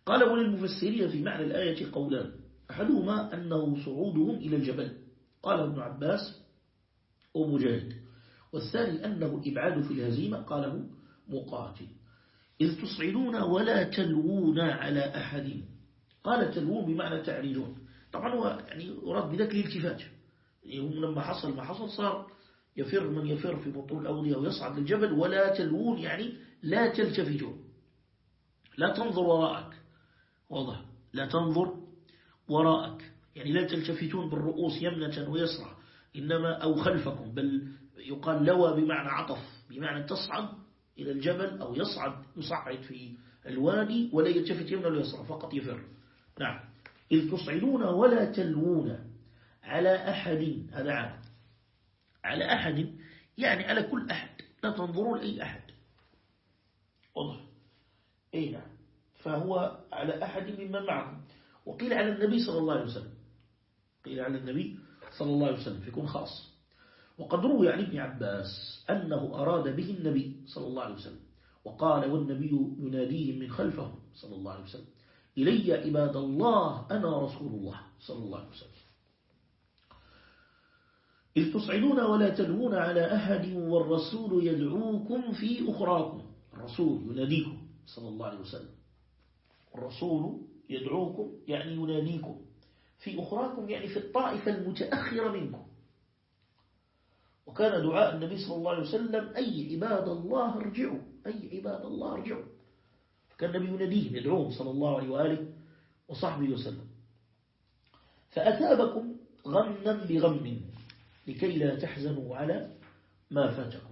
قال ابن المفسرين في معنى الآية قولان أحدهما أنه صعودهم إلى الجبل. قال ابن عباس ومجاهد والثاني أنه إبعاد في الهزيمة قاله مقاتل. إذ تصعدون ولا تلوون على أحد. قال تلوون بمعنى تعريجون طبعا هو يعني يراد بذلك الالتفات. يعني لما حصل ما حصل صار يفر من يفر في بطول الأولياء ويصعد للجبل ولا تلوون يعني لا تلتفتون. لا تنظر وراءك. واضح. لا تنظر وراءك. يعني لا تلتفتون بالرؤوس يمنة ويسرى. إنما أو خلفكم بل يقال لوى بمعنى عطف بمعنى تصعد إلى الجبل أو يصعد يصعد في الوادي ولا يلتفت يمنة ولا يسرى فقط يفر. نعم. إذ تصعدون ولا تلوون على أحد. هذا عام. على أحد يعني على كل أحد. لا تنظرون لأي أحد. واضح. أي نعم. فهو على أحد ممن معهم وقيل على النبي صلى الله عليه وسلم. قيل على النبي صلى الله عليه وسلم فيكون خاص. وقد روي عن ابن عباس أنه أراد به النبي صلى الله عليه وسلم. وقال والنبي يناديهم من خلفهم صلى الله عليه وسلم. إلي عباد الله أنا رسول الله صلى الله عليه وسلم. إذ تصعدون ولا تلوون على أحد والرسول يدعوكم في أخراكم. الرسول يناديكم صلى الله عليه وسلم. الرسول يدعوكم يعني يناديكم. في أخراكم يعني في الطائفة المتأخرة منكم. وكان دعاء النبي صلى الله عليه وسلم أي عباد الله ارجعوا أي عباد الله ارجعوا. فكان النبي يناديهم يدعوهم صلى الله عليه وآله وصحبه وسلم. فأثابكم غما بغم لكي لا تحزنوا على ما فاتكم.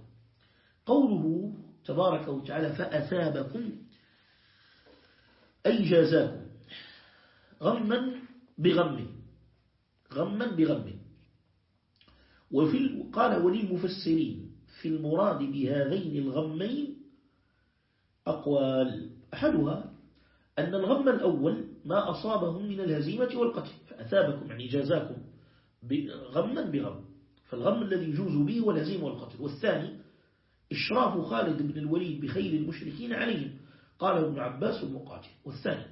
قوله تبارك وتعالى فأثابكم أي جازاكم غما بغم غما بغم وفي قال وللمفسرين في المراد بهذين الغمين أقوال. أحدها أن الغم الأول ما أصابهم من الهزيمة والقتل فأثابكم يعني جازاكم غما بغم. فالغم الذي يجوز به هو الهزيمة والقتل. والثاني إشراف خالد بن الوليد بخيل المشركين عليهم. قال ابن عباس المقاتل والثاني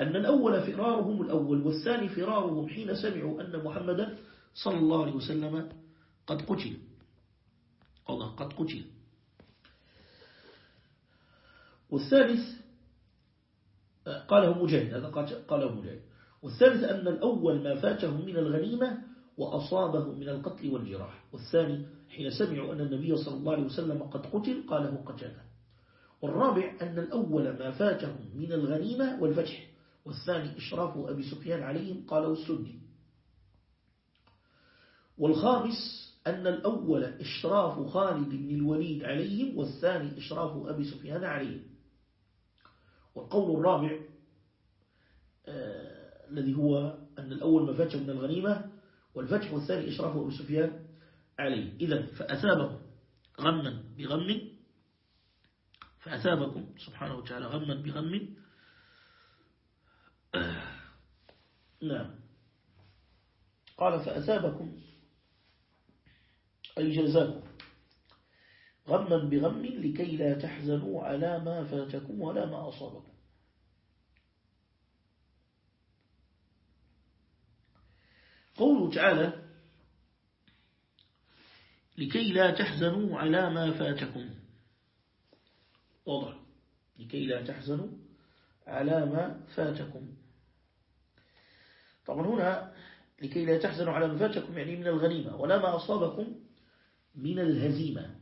أن الأول فرارهم الأول والثاني فرارهم حين سمعوا أن محمدا صلى الله عليه وسلم قد قتل. الله قد قتل. والثالث قاله مجاهد هذا قاله مجاهد. والثالث أن الأول ما فاتهم من الغنيمة وأصابهم من القتل والجراح. والثاني حين سمعوا أن النبي صلى الله عليه وسلم قد قتل قاله قتاله والرابع أن الأول ما فاتهم من الغنيمة والفتح والثاني إشراف أبي سفيان عليهم قاله السدي والخامس أن الأول إشراف خالد بن الوليد عليهم والثاني إشراف أبي سفيان عليهم. والقول الرابع آه الذي هو أن الأول ما فاتهم من الغنيمة والفتح والثاني إشراف أبي سفيان عليه إذا فأثابهم غما بغم فأثابكم سبحانه وتعالى غما بغم. نعم. قال فأثابكم. أي جزاكم. غما بغم لكي لا تحزنوا على ما فاتكم ولا ما أصابكم. قوله تعالى لكي لا تحزنوا على ما فاتكم. واضح لكي لا تحزنوا على ما فاتكم. طبعا هنا لكي لا تحزنوا على ما فاتكم يعني من الغنيمة ولا ما أصابكم من الهزيمة.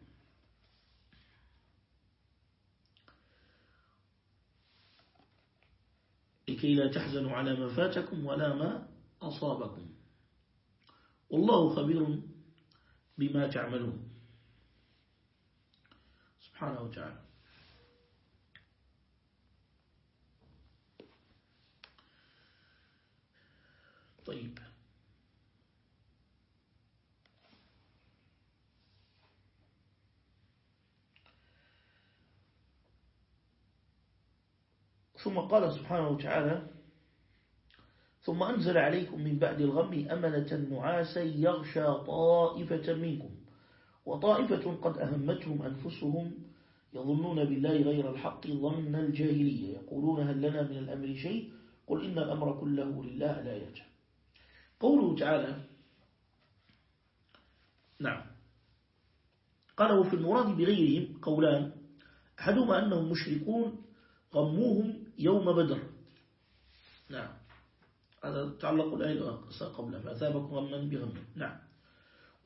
لكي لا تحزنوا على ما فاتكم ولا ما أصابكم. والله خبير بما تعملون. سبحانه وتعالى. طيب. ثم قال سبحانه وتعالى ثم أنزل عليكم من بعد الغم أمنة نعاسا يغشى طائفة منكم وطائفة قد أهمتهم أنفسهم يظنون بالله غير الحق ظن الجاهلية يقولون هل لنا من الأمر شيء؟ قل إن الأمر كله لله لا يجب قوله تعالى نعم قاله في المراد بغيرهم قولان أحدهما أنهم مشركون غموهم يوم بدر. نعم هذا تعلق الآية قبل فأثابكم غما بغم. نعم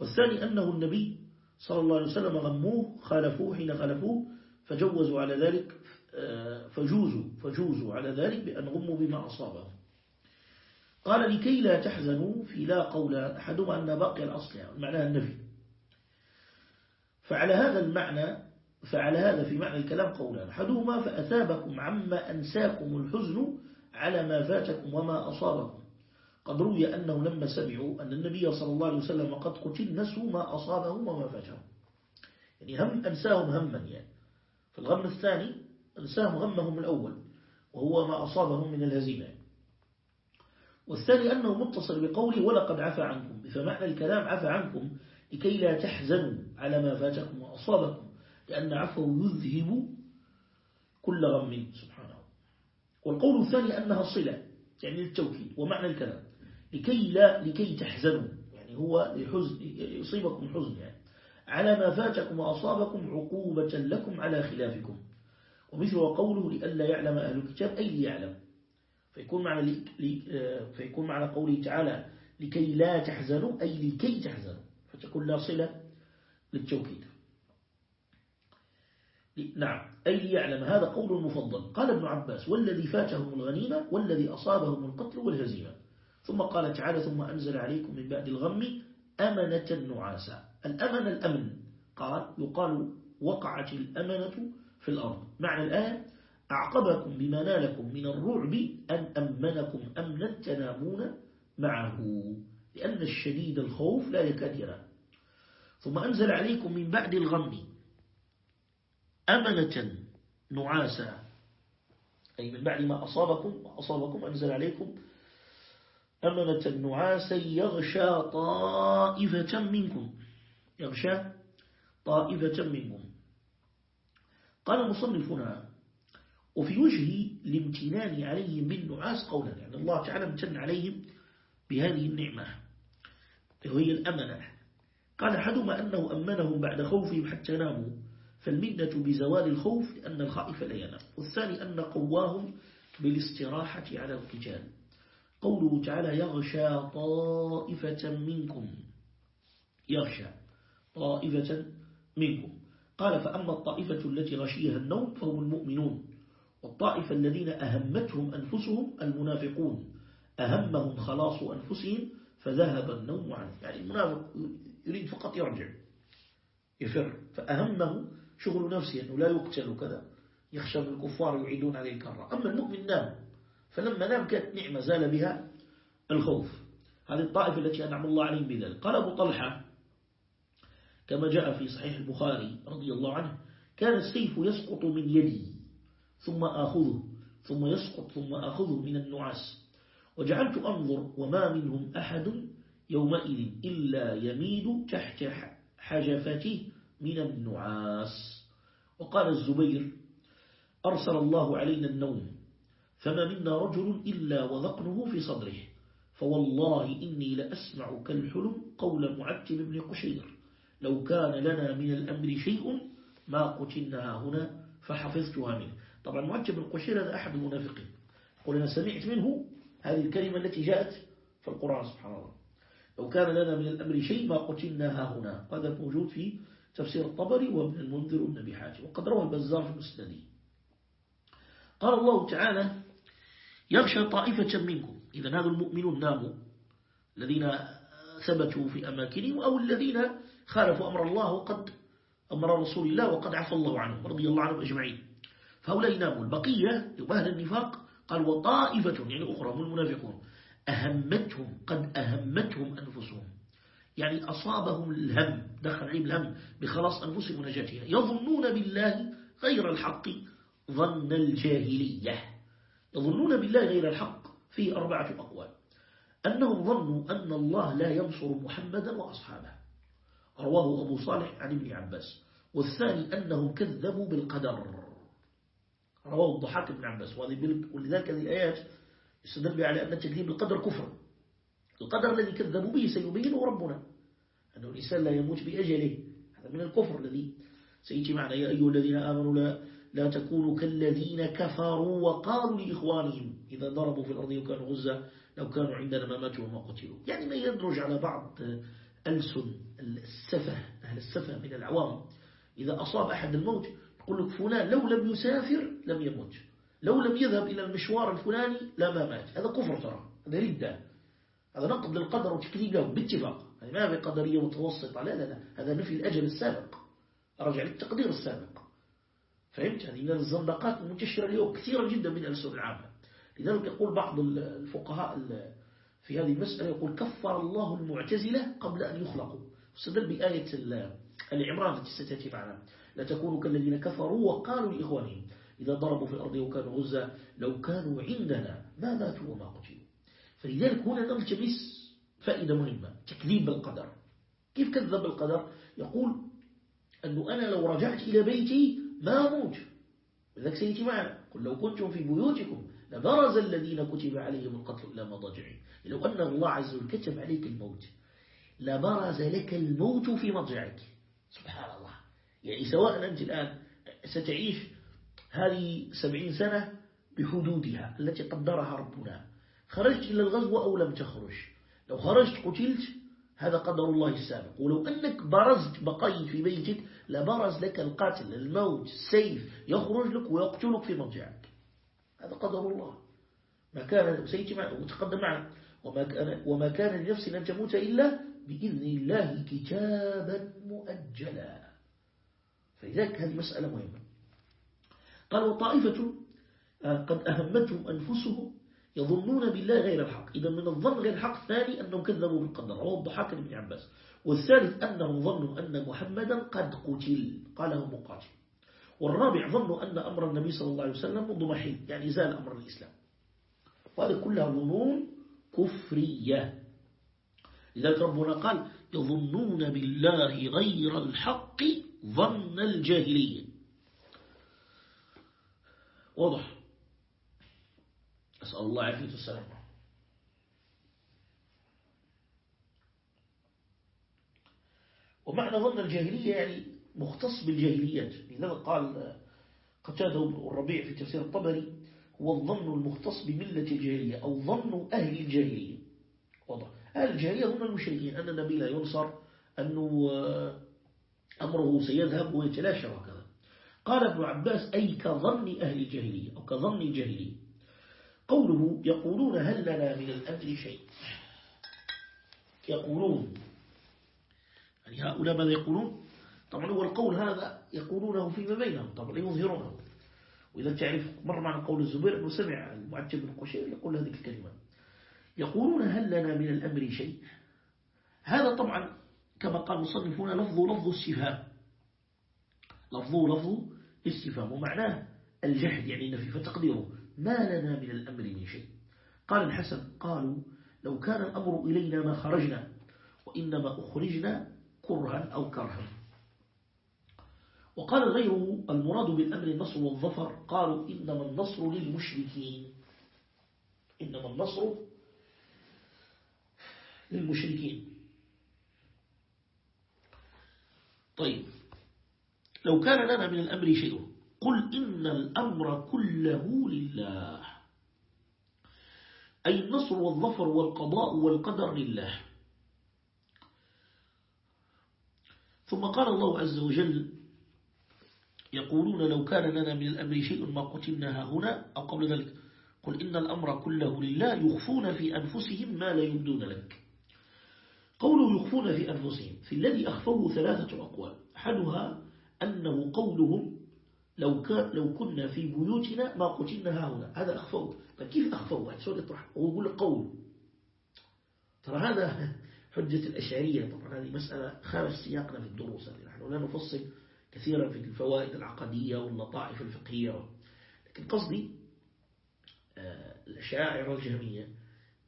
والثاني أنه النبي صلى الله عليه وسلم غموه خالفوه حين خالفوه فجوزوا على ذلك فجوزوا فجوزوا على ذلك بأن غموا بما أصابهم. قال لكي لا تحزنوا في لا قول أحدهما أن باقي الأصل يعني معناها النفي. فعلى هذا المعنى فعلى هذا في معنى الكلام قولان أحدهما فأثابكم عما أنساكم الحزن على ما فاتكم وما أصابكم. قد روي أنه لما سمعوا أن النبي صلى الله عليه وسلم قد قتل نسوا ما أصابهم وما فاتهم. يعني هم أنساهم هما يعني. فالغم الثاني أنساهم غمهم الأول وهو ما أصابهم من الهزيمة. والثاني أنه متصل بقوله ولقد عفى عنكم فمعنى الكلام عفى عنكم لكي لا تحزنوا على ما فاتكم وأصابكم لأن عفو يذهب كل غم سبحانه. والقول الثاني أنها صلة يعني للتوكيد ومعنى الكلام لكي لا لكي تحزنوا يعني هو لحزن يصيبكم حزن يعني على ما فاتكم وأصابكم عقوبة لكم على خلافكم. ومثل قوله لألا يعلم أهل الكتاب أي ليعلم فيكون معنى, فيكون معنى قوله تعالى لكي لا تحزنوا أي لكي تحزنوا. فتكون لا صلة للتوكيد. نعم. أي ليعلم هذا قول مفضل. قال ابن عباس والذي فاتهم الغنيمة والذي أصابهم القتل والهزيمة. ثم قال تعالى ثم أنزل عليكم من بعد الغم أمنة نعاسا. الأمن الأمن. قال يقال وقعت الأمنة في الأرض. معنى الآية أعقبكم بما نالكم من الرعب أن أمنكم أمنا تنامون معه لأن الشديد الخوف لا يكاد ينام. ثم أنزل عليكم من بعد الغم أمنة نعاسا أي من بعد ما أصابكم أصابكم أنزل عليكم أمنة نعاسا يغشى طائفة منكم يغشى طائفة منكم. قال المصنفون وفي وجه الامتنان عليهم بالنعاس قولا يعني الله تعالى امتن عليهم بهذه النعمة وهي الأمنة قال أحدهما أنه أمنهم بعد خوفهم حتى ناموا فالمنة بزوال الخوف لأن الخائف لا ينام. والثاني أن قواهم بالاستراحة على القتال. قوله تعالى يغشى طائفة منكم. يغشى طائفة منكم قال فأما الطائفة التي غشيها النوم فهم المؤمنون. والطائفة الذين أهمتهم أنفسهم المنافقون. أهمهم خلاص أنفسهم فذهب النوم عنه يعني المنافق يريد فقط يرجع يفر. فأهمه شغل نفسه أنه لا يقتل كذا يخشى من الكفار يعيدون عليه الكرة. أما المؤمن نام. فلما نام كانت نعمة زال بها الخوف. هذه الطائفة التي أنعم الله عليهم بذلك. قال أبو طلحة كما جاء في صحيح البخاري رضي الله عنه كان السيف يسقط من يدي. ثم آخذه ثم يسقط ثم آخذه من النعاس. وجعلت أنظر وما منهم أحد يومئذ إلا يميد تحت حجفته من النعاس. وقال الزبير أرسل الله علينا النوم فما منا رجل إلا وذقنه في صدره فوالله إني لأسمع كالحلم قول معتب بن قشير لو كان لنا من الأمر شيء ما قتلنا هنا فحفظتها منه طبعا معتب بن قشير هذا أحد المنافقين. قل أنا سمعت منه هذه الكلمة التي جاءت في القرآن سبحان الله. لو كان لنا من الأمر شيء ما قتلنا هنا. هذا موجود في تفسير الطبري وابن المنذر والنبي حاتم وقد روى البزار في المسندي قال الله تعالى يغشى طائفة منكم. إذا هذا المؤمنون ناموا الذين ثبتوا في أماكنهم أو الذين خالفوا أمر الله وقد أمر رسول الله وقد عفى الله عنهم رضي الله عنهم أجمعين. فهؤلاء ناموا البقية أهل النفاق قال وطائفة يعني أخرى من المنافقون أهمتهم قد أهمتهم أنفسهم. يعني أصابهم الهم دخل عليهم الهم بخلاص أنفسهم ونجاتها. يظنون بالله غير الحق ظن الجاهلية. يظنون بالله غير الحق في أربعة أقوال. أنهم ظنوا أن الله لا ينصر محمدا وأصحابه. رواه أبو صالح عن ابن عباس. والثاني أنهم كذبوا بالقدر. رواه الضحاك بن عباس. ولذلك هذه الآيات يستدل على أن التكذيب بالقدر كفر. القدر الذي كذبوا به سيبينه ربنا. أنه الإنسان لا يموت بأجله. هذا من الكفر الذي سيأتي معنا. يا أيها الذين آمنوا لا, لا تكونوا كالذين كفروا وقالوا لإخوانهم إذا ضربوا في الأرض وكانوا غزة لو كانوا عندنا ما ماتوا وما قتلوا. يعني ما يدرج على بعض ألسن السفة أهل السفة من العوام. إذا أصاب أحد الموت يقول لك فلان لو لم يسافر لم يموت. لو لم يذهب إلى المشوار الفلاني لا ما مات. هذا كفر ترى. هذا ردة. هذا نقد للقدر وتكذيب باتفاق. يعني ما في قدرية متوسطة. لا لا لا. هذا نفي الأجل السابق. رجع للتقدير السابق. فهمت؟ هذه من الزندقات المنتشرة اليوم كثيرا جدا من الألسن العامة لذلك يقول بعض الفقهاء في هذه المسألة يقول كفر الله المعتزلة قبل أن يخلقوا. استدل بآية العمران التي ستأتي معنا. لا تكونوا كالذين كفروا وقالوا لإخوانهم إذا ضربوا في الأرض وكانوا غزة لو كانوا عندنا ما ماتوا وما قتلوا. فلذلك هنا نلتمس فائدة مهمة تكذيب بالقدر كيف كذب القدر؟ يقول أنه أنا لو رجعت إلى بيتي ما أموت. لذلك سيأتي معنا قل لو كنتم في بيوتكم لبرز الذين كتب عليهم القتل إلى مضاجعهم. لو أن الله عز وجل كتب عليك الموت لبرز لك الموت في مضجعك. سبحان الله. يعني سواء أنت الآن ستعيش هذه سبعين سنة بحدودها التي قدرها ربنا. خرجت إلى الغزو أو لم تخرج؟ لو خرجت قتلت هذا قدر الله السابق. ولو أنك برزت بقيت في بيتك لبرز لك القاتل الموت السيف يخرج لك ويقتلك في مضجعك هذا قدر الله. ما كان سيتي وتقدم معنا. وما كان, وما كان لنفس أن تموت إلا بإذن الله كتابا مؤجلا. فلذلك هذه مسألة مهمة. قال وطائفة آه، قد أهمتهم أنفسهم يظنون بالله غير الحق. إذا من الظن غير الحق الثاني أنهم كذبوا بالقدر. رواه الضحاك بن عباس. والثالث أنهم ظنوا أن محمدا قد قتل. قاله مقاتل. والرابع ظنوا أن أمر النبي صلى الله عليه وسلم محيط يعني زال أمر الإسلام. وهذه كلها ظنون كفرية. لذلك ربنا قال يظنون بالله غير الحق ظن الجاهلية. واضح. أسأل الله عافية السلام ومعنى ظن الجاهلية يعني مختص بالجاهليات. لذلك قال قتاده الربيع في تفسير الطبري هو الظن المختص بملة الجاهلية أو ظن أهل الجاهلية. واضح. أهل الجاهلية هم المشركين. أن النبي لا ينصر أنه أمره سيذهب ويتلاشى وكذا قال ابن عباس أي كظن أهل الجاهلية أو كظن الجاهلية. قوله يقولون هل لنا من الأمر شيء؟ يقولون. يعني هؤلاء ماذا يقولون؟ طبعا هو القول هذا يقولونه فيما بينهم طبعا يظهرونه. وإذا تعرف مر معنا قول الزبير أنه سمع المعجب بن قشير يقول هذه الكلمة. يقولون هل لنا من الأمر شيء؟ هذا طبعا كما قال مصنفون لفظ لفظ استفهام. لفظ لفظ استفهام. ومعناه الجحد يعني النفي فتقديره ما لنا من الأمر من شيء. قال الحسن قالوا لو كان الأمر إلينا ما خرجنا وإنما أخرجنا كرها أو كرها. وقال غيره المراد بالأمر النصر والظفر. قالوا إنما النصر للمشركين. إنما النصر للمشركين. طيب. لو كان لنا من الأمر شيء قل إن الأمر كله لله. أي النصر والظفر والقضاء والقدر لله. ثم قال الله عز وجل يقولون لو كان لنا من الأمر شيء ما قتلنا هنا أو قبل ذلك قل إن الأمر كله لله يخفون في أنفسهم ما لا يبدون لك. قوله يخفون في أنفسهم في الذي أخفوه ثلاثة أقوال. أحدها أنه قولهم لو, كان لو كنا في بيوتنا ما قتلنا هنا. هذا أخفوه. طيب كيف أخفوه؟ سؤال يطرح هو يقول قول. ترى هذا حجة الأشعرية طبعا. هذه مسألة خارج سياقنا في الدروس. نحن لا نفصل كثيرا في الفوائد العقدية واللطائف الفقهية. لكن قصدي آه، الأشاعر الجهمية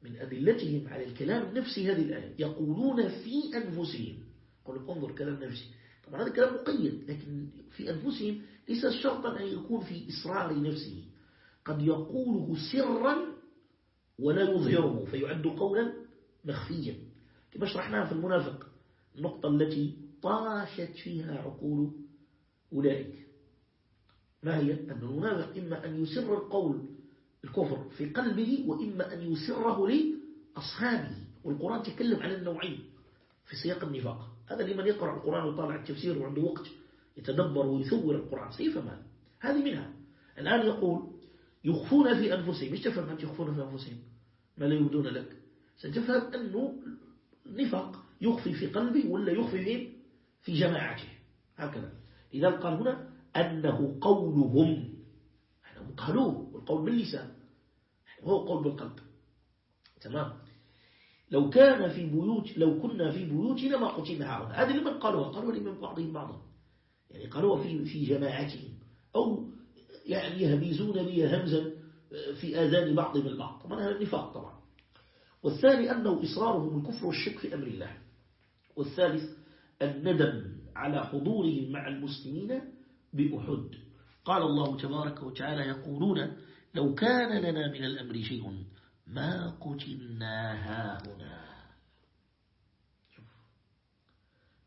من أدلتهم على الكلام النفسي هذه الآية. يقولون في أنفسهم. قل انظر كلام نفسي. طبعا هذا كلام مقيد لكن في أنفسهم ليس شرطا أن يكون في إصرار نفسه قد يقوله سرا ولا يظهره فيعد قولا مخفيا. كما شرحناها في المنافق. النقطة التي طاشت فيها عقول أولئك. ما هي؟ أن المنافق إما أن يسر القول الكفر في قلبه وإما أن يسره لأصحابه. والقرآن تكلم عن النوعين في سياق النفاق. هذا لمن يقرأ القرآن ويطالع التفسير وعنده وقت يتدبر ويثور القرآن. سيفهم هذا؟ هذه منها. الآن يقول يخفون في أنفسهم. مش تفهم؟ أنت يخفون في أنفسهم؟ ما لا يبدون لك. ستفهم أنه نفاق يخفي في قلبه ولا يخفي في في جماعته. هكذا. إذا قال هنا أنه قولهم. هم قالوه. والقول باللسان. هو قول بالقلب. تمام؟ لو كان في بيوت لو كنا في بيوتنا ما قتلنا هؤلاء. هذا لمن قالوها قالوا لمن بعضهم بعضا. يعني قالوها في في جماعتهم. أو يعني يهميزون بي همزا في آذان بعضهم البعض طبعا هذا النفاق طبعا. والثاني أنه إصرارهم الكفر والشك في أمر الله. والثالث الندم على حضورهم مع المسلمين بأحد. قال الله تبارك وتعالى يقولون لو كان لنا من الأمر شيء ما قتلنا هاهنا.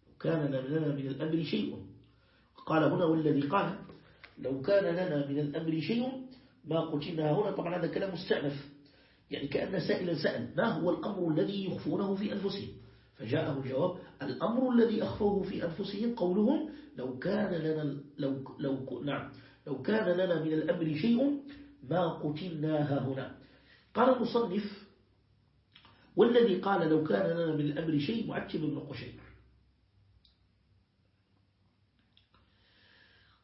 لو كان لنا من الأمر شيء. قال هنا والذي قال لو كان لنا من الأمر شيء ما قتلنا هنا طبعا هذا كلام مستأنف. يعني كأن سائلا سأل ما هو الأمر الذي يخفونه في أنفسهم؟ فجاءه الجواب الأمر الذي أخفوه في أنفسهم قولهم لو كان لنا لو لو نعم لو كان لنا من الأمر شيء ما قتلنا هنا قال المصنف والذي قال لو كان لنا من الأمر شيء معتب بن قشير.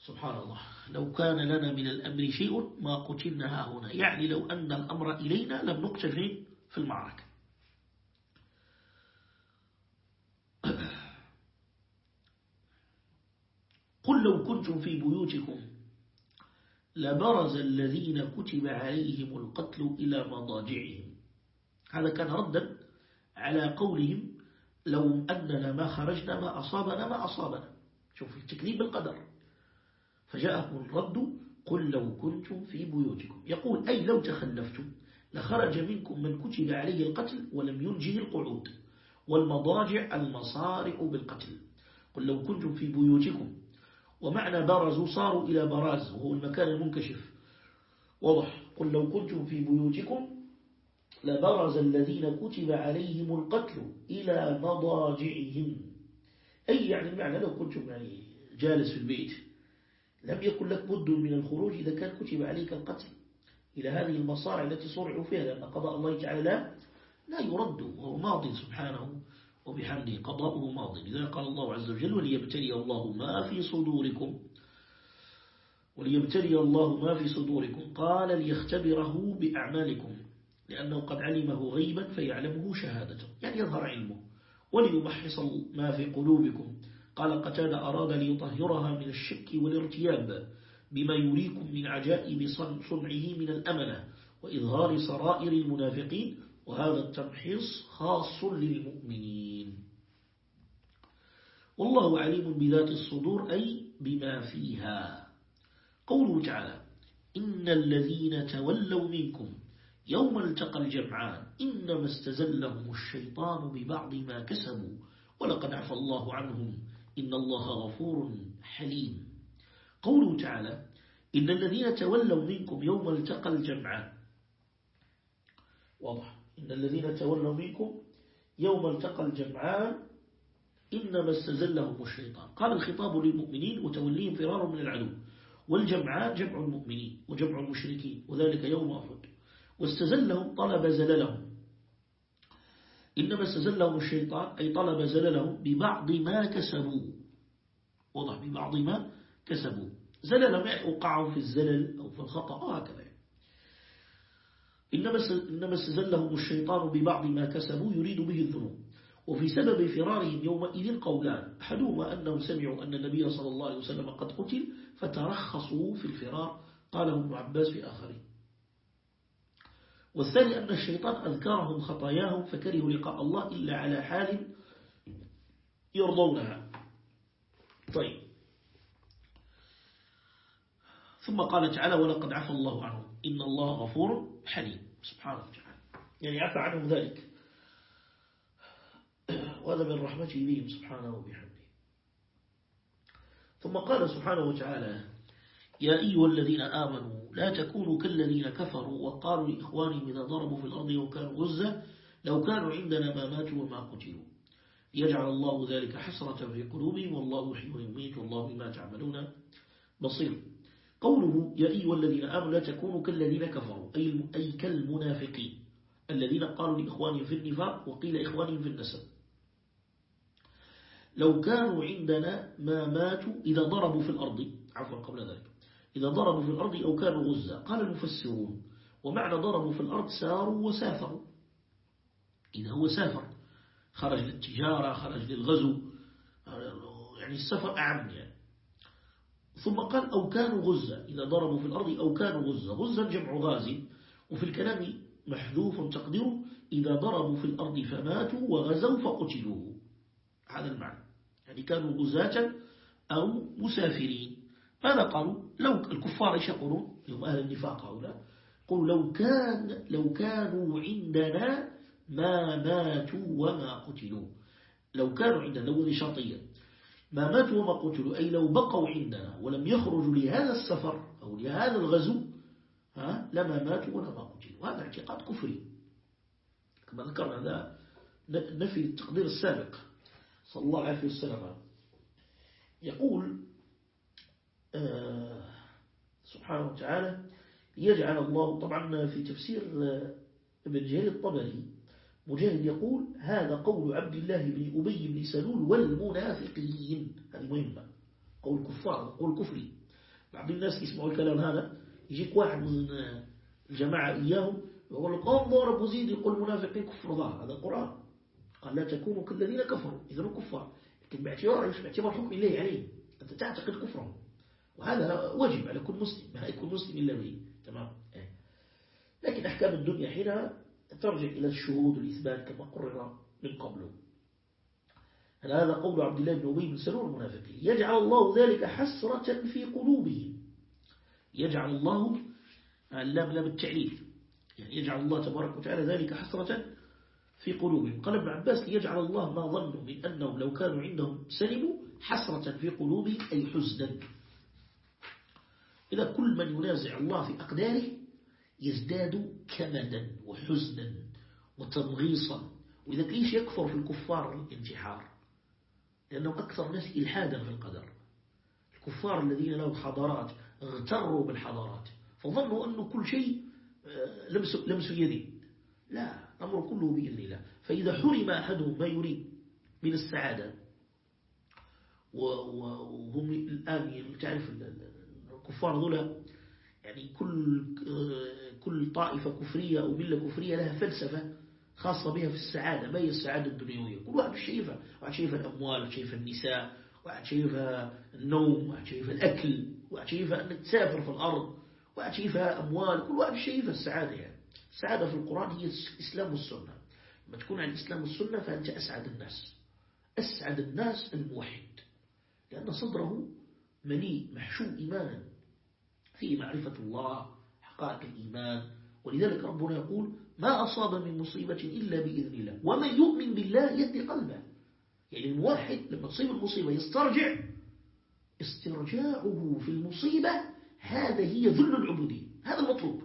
سبحان الله لو كان لنا من الأمر شيء ما قتلنا هنا يعني لو أن الأمر إلينا لم نقتل في المعركة. قل لو كنتم في بيوتكم لبرز الذين كتب عليهم القتل إلى مضاجعهم. هذا كان ردا على قولهم لو أننا ما خرجنا ما أصابنا ما أصابنا. شوف التكذيب بالقدر. فجاءهم الرد قل لو كنتم في بيوتكم. يقول أي لو تخلفتم لخرج منكم من كتب عليه القتل ولم ينجه القعود. والمضاجع المصارع بالقتل. قل لو كنتم في بيوتكم ومعنى برزوا صاروا إلى براز وهو المكان المنكشف. واضح. قل لو كنتم في بيوتكم لبرز الذين كتب عليهم القتل إلى مضاجعهم. أي يعني المعنى لو كنتم يعني جالس في البيت لم يكن لك بد من الخروج إذا كان كتب عليك القتل. إلى هذه المصارع التي صرعوا فيها لأن قضاء الله تعالى لا يرد وهو ماضي سبحانه. وبحمده قضاؤه ماضي. لذلك قال الله عز وجل وليبتلي الله ما في صدوركم. وليبتلي الله ما في صدوركم. قال ليختبره بأعمالكم لأنه قد علمه غيبا فيعلمه شهادته. يعني يظهر علمه. وليمحص ما في قلوبكم. قال قتاد أراد ليطهرها من الشك والارتياب بما يريكم من عجائب صنعه من الأمنة وإظهار سرائر المنافقين وهذا التمحيص خاص للمؤمنين. والله عليم بذات الصدور أي بما فيها. قوله تعالى إن الذين تولوا منكم يوم التقى الجمعان إنما استزلهم الشيطان ببعض ما كسبوا ولقد عفى الله عنهم إن الله غفور حليم. قوله تعالى إن الذين تولوا منكم يوم التقى الجمعان. واضح. إن الذين تولوا منكم يوم التقى الجمعان إنما استزلهم الشيطان. قال الخطاب للمؤمنين وتوليهم فرارا من العدو. والجمعان جمع المؤمنين وجمع المشركين وذلك يوم أحد. واستزلهم طلب زللهم. إنما استزلهم الشيطان أي طلب زللهم ببعض ما كسبوا. وضع ببعض ما كسبوا. زللهم يعني وقعوا في الزلل أو في الخطأ وهكذا إنما استزلهم الشيطان ببعض ما كسبوا يريد به الذنوب. وفي سبب فرارهم يومئذ قولان. أحدهما أنهم سمعوا أن النبي صلى الله عليه وسلم قد قتل فترخصوا في الفرار. قاله ابن عباس في آخرين. والثاني أن الشيطان أذكرهم خطاياهم فكرهوا لقاء الله إلا على حال يرضونها. طيب. ثم قال تعالى ولقد عفى الله عنهم. إن الله غفور حليم. سبحانه وتعالى. يعني عفى عنهم ذلك. وهذا من رحمته بهم سبحانه وبحمده. ثم قال سبحانه وتعالى يا أيها الذين آمنوا لا تكونوا كالذين كفروا وقالوا لإخوانهم إذا ضربوا في الأرض وكانوا غزة لو كانوا عندنا ما ماتوا وما قتلوا. يجعل الله ذلك حسرة في قلوبهم والله يحيي ويميت والله بما تعملون بصير. قوله يا أيها الذين آمنوا لا تكونوا كالذين كفروا أي, كالمنافقين الذين قالوا لإخوانهم في النفاق وقيل إخوانهم في النسب. لو كانوا عندنا ما ماتوا إذا ضربوا في الأرض عفوا قبل ذلك إذا ضربوا في الأرض أو كانوا غزة قال المفسرون ومعنى ضربوا في الأرض ساروا وسافروا. إذا هو سافر خرج للتجارة خرج للغزو يعني السفر أعم يعني. ثم قال أو كانوا غزة إذا ضربوا في الأرض أو كانوا غزة غزة جمع غازي وفي الكلام محذوف تقديره إذا ضربوا في الأرض فماتوا وغزوا فقتلوا هذا المعنى. يعني كانوا غزاة أو مسافرين. ماذا قالوا؟ لو الكفار إيش يقولون يوم أهل النفاق هؤلاء قلوا لو كان لو كانوا عندنا ما ماتوا وما قتلوا. لو كانوا عندنا لو شرطيا ما ماتوا وما قتلوا أي لو بقوا عندنا ولم يخرجوا لهذا السفر أو لهذا الغزو ها لما ماتوا ولا ما قتلوا. هذا اعتقاد كفري. كما ذكرنا هذا نفي التقدير السابق. صلى الله عليه وسلم. يقول آه، سبحانه وتعالى يجعل الله طبعا في تفسير آه، ابن جهير الطبري مجاهد يقول هذا قول عبد الله بن أبي بن سلول والمنافقين. هذه مهمة. قول كفار قول كفري. بعض الناس يسمعوا الكلام هذا يجيك واحد من آه، الجماعة إياهم يقول لك انظر أبو زيد يقول المنافقين كفر ظاهر. هذا القرآن قال لا تكونوا كالذين كفروا إذا هم كفار. لكن باعتبار باعتبار حكم الله عليه أنت تعتقد كفرهم. وهذا واجب على كل مسلم ما يكون مسلم إلا به تمام؟ إيه. لكن أحكام الدنيا حينها ترجع إلى الشهود والإثبات كما قرر من قبله هذا قول عبد الله بن أبي بن سلول المنافقين؟ يجعل الله ذلك حسرة في قلوبهم. يجعل الله اللام لام التعليل. يعني يجعل الله تبارك وتعالى ذلك حسرة في قلوبهم. قال ابن عباس ليجعل الله ما ظنوا من أنهم لو كانوا عندهم سلموا حسرة في قلوبهم أي حزنا إذا كل من ينازع الله في أقداره يزداد كمدا وحزنا وتنغيصا. وإذا ليش يكفر في الكفار الانتحار. لأنهم أكثر الناس إلحادا في القدر. الكفار الذين لهم حضارات اغتروا بالحضارات. فظنوا أنه كل شيء آه، لمس, لمس يدي لا. أمر كله بإذن الله. فإذا حرم أحدهم ما يريد من السعادة وهم الآن تعرف الكفار ذولا يعني كل كل طائفة كفرية أو ملة كفرية لها فلسفة خاصة بها في السعادة. ما هي السعادة الدنيوية؟ كل واحد شايفها. واحد شايفها الأموال واحد شايفها النساء واحد شايفها النوم واحد شايفها الأكل واحد شايفها أنك تسافر في الأرض واحد شايفها أموال. كل واحد شايفها السعادة يعني. السعادة في القرآن هي الإسلام والسنة. لما تكون عن الإسلام والسنة فأنت أسعد الناس. أسعد الناس الموحد. لأن صدره مليء محشو إيمانا. فيه معرفة الله حقائق الإيمان. ولذلك ربنا يقول ما أصاب من مصيبة إلا بإذن الله. ومن يؤمن بالله يهدي قلبه. يعني الموحد لما تصيب المصيبة يسترجع. استرجاعه في المصيبة هذا هي ذل العبودية. هذا المطلوب.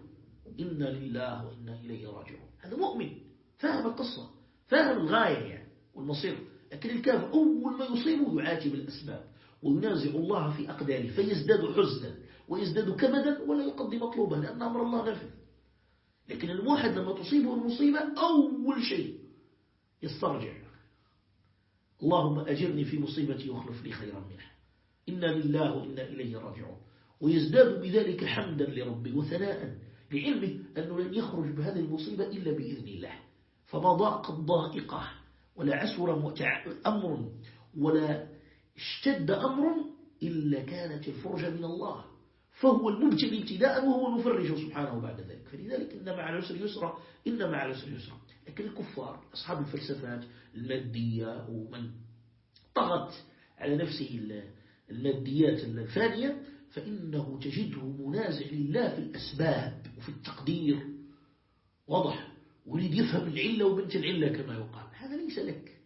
إنا لله وإنا إليه راجعون. هذا مؤمن فاهم القصة فاهم الغاية يعني والمصير. لكن الكافر أول ما يصيبه يعاتب الأسباب وينازع الله في أقداره فيزداد حزنا ويزداد كمدا ولا يقضي مطلوبا لأن أمر الله نفذ لكن الموحد لما تصيبه المصيبة أول شيء يسترجع. اللهم أجرني في مصيبتي واخلف لي خيرا منها. إنا لله وإنا إليه راجعون. ويزداد بذلك حمدا لربه وثناء لعلمه أنه لن يخرج بهذه المصيبة إلا بإذن الله. فما ضاقت ضائقة ولا عسر أمر ولا اشتد أمر إلا كانت الفرجة من الله. فهو المبتل ابتداء وهو المفرج سبحانه بعد ذلك. فلذلك إن مع العسر يسرا إن مع العسر يسرا. لكن الكفار أصحاب الفلسفات المادية ومن طغت على نفسه الماديات الفانية فإنه تجده منازع لله في الأسباب وفي التقدير. واضح. وريد يفهم العلة وبنت العلة كما يقال. هذا ليس لك.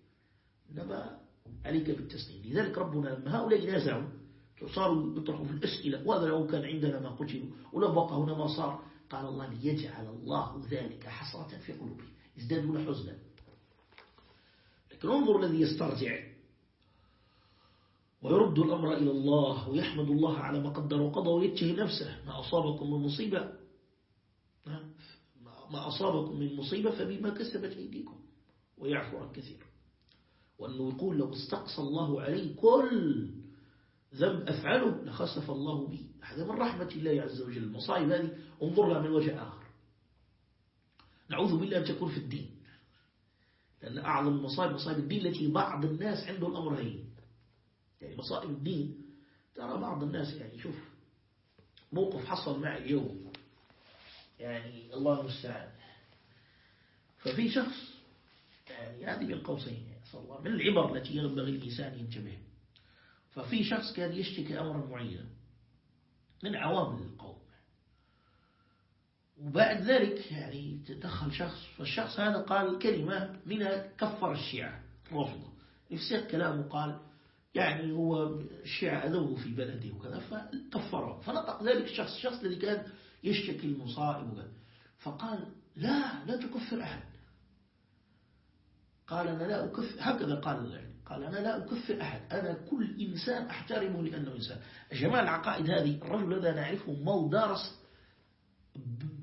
إنما عليك بالتسليم. لذلك ربنا لما هؤلاء نازعوا صاروا يطرحوا في الأسئلة. وهذا لو كان عندنا ما قتلوا ولو بقى هنا ما صار. قال الله ليجعل الله ذلك حسرة في قلوبهم. يزدادون حزنا لكن انظر الذي يسترجع. ويرد الأمر إلى الله ويحمد الله على ما قدر وقضى ويتهم نفسه. ما أصابكم من مصيبة ما أصابكم من مصيبة فبما كسبت أيديكم ويعفو عن كثير. وأنه يقول لو استقصى الله عليه كل ذنب أفعله لخسف الله بي هذا من رحمة الله عز وجل. المصائب هذه انظر لها من وجه آخر. نعوذ بالله أن تكون في الدين. لأن أعظم المصائب مصائب الدين التي بعض الناس عنده الأمر هي يعني مصائب الدين. ترى بعض الناس يعني شوف موقف حصل معي اليوم. يعني الله المستعان. ففي شخص يعني هذه بين قوسين صلى الله من العبر التي ينبغي الإنسان ينتبه. ففي شخص كان يشتكي أمرا معينا. من عوامل القوم. وبعد ذلك يعني تدخل شخص فالشخص هذا قال كلمة منها كفر الشيعة. رفضه نفسه كلامه قال يعني هو الشيعة أذوه في بلده وكذا فكفره فنطق ذلك الشخص الشخص الذي كان يشتكي المصائب وكذا. فقال لا لا تكفر أحد. قال أنا لا أكفر هكذا قال يعني. قال أنا لا أكفر أحد. أنا كل إنسان أحترمه لأنه إنسان. جمال العقائد هذه الرجل الذي نعرفه ما درس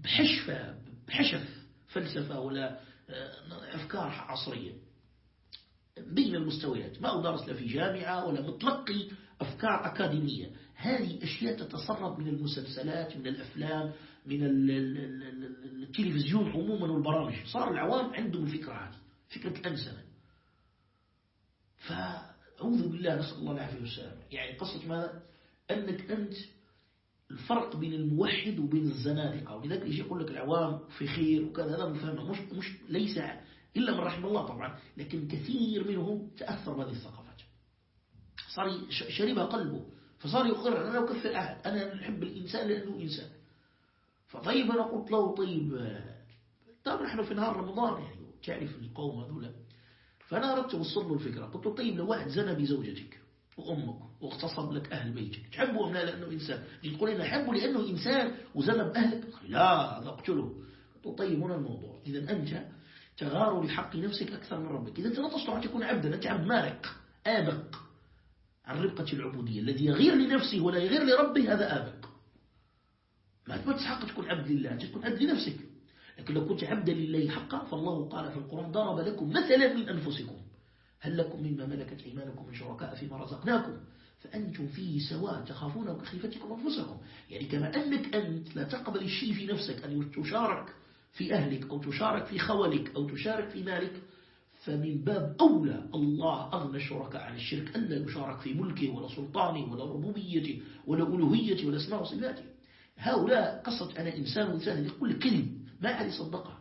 بحشفة بحشف فلسفة ولا آه، أفكار عصرية. بين المستويات ما درس لا في جامعة ولا متلقي أفكار أكاديمية. هذه أشياء تتسرب من المسلسلات من الأفلام من التلفزيون عموما والبرامج. صار العوام عندهم الفكرة هذه فكرة أنسنة فأعوذ بالله نسأل الله العافية والسلام. يعني قصة ماذا؟ أنك أنت الفرق بين الموحد وبين الزنادقة. ولذلك يجي يقول لك العوام في خير وكذا هذا مفهمة. مش, مش ليس إلا من رحم الله طبعا لكن كثير منهم تأثر بهذه الثقافات. صار شربها قلبه فصار يقر أنا أكفر أحد أنا أحب الإنسان لأنه إنسان. فطيب أنا قلت له طيب طيب نحن في نهار رمضان يعني تعرف القوم هذولا فأنا أردت أوصل له الفكرة قلت له طيب لو واحد زنى بزوجتك وأمك واغتصب لك أهل بيتك تحبه أم لا لأنه إنسان. تقول إن أحبه لأنه إنسان وزنى بأهلك؟ لا هذا أقتله قلت له طيب هنا الموضوع. إذا أنت تغار لحق نفسك أكثر من ربك. إذا لا تستطيع أن تكون عبدا أنت عبد مالك آبق. عن ربقة العبودية الذي يغير لنفسه ولا يغير لربه هذا آبق. ما تستحق تكون عبد لله أنت تكون عبد لنفسك. لكن لو كنت عبدا لله حقا فالله قال في القرآن ضرب لكم مثلا من أنفسكم. هل لكم مما ملكت إيمانكم من شركاء فيما رزقناكم؟ فأنتم فيه سواء تخافون كخيفتكم أنفسكم. يعني كما أنك أنت لا تقبل الشيء في نفسك أن تشارك في أهلك أو تشارك في خولك أو تشارك في مالك فمن باب أولى الله أغنى الشركاء عن الشرك أن لا يشارك في ملكه ولا سلطانه ولا ربوبيته ولا ألوهيته ولا أسماء وصفاته. هؤلاء قصة أنا إنسان وإنسان يقول كلمة ما أحد يصدقها.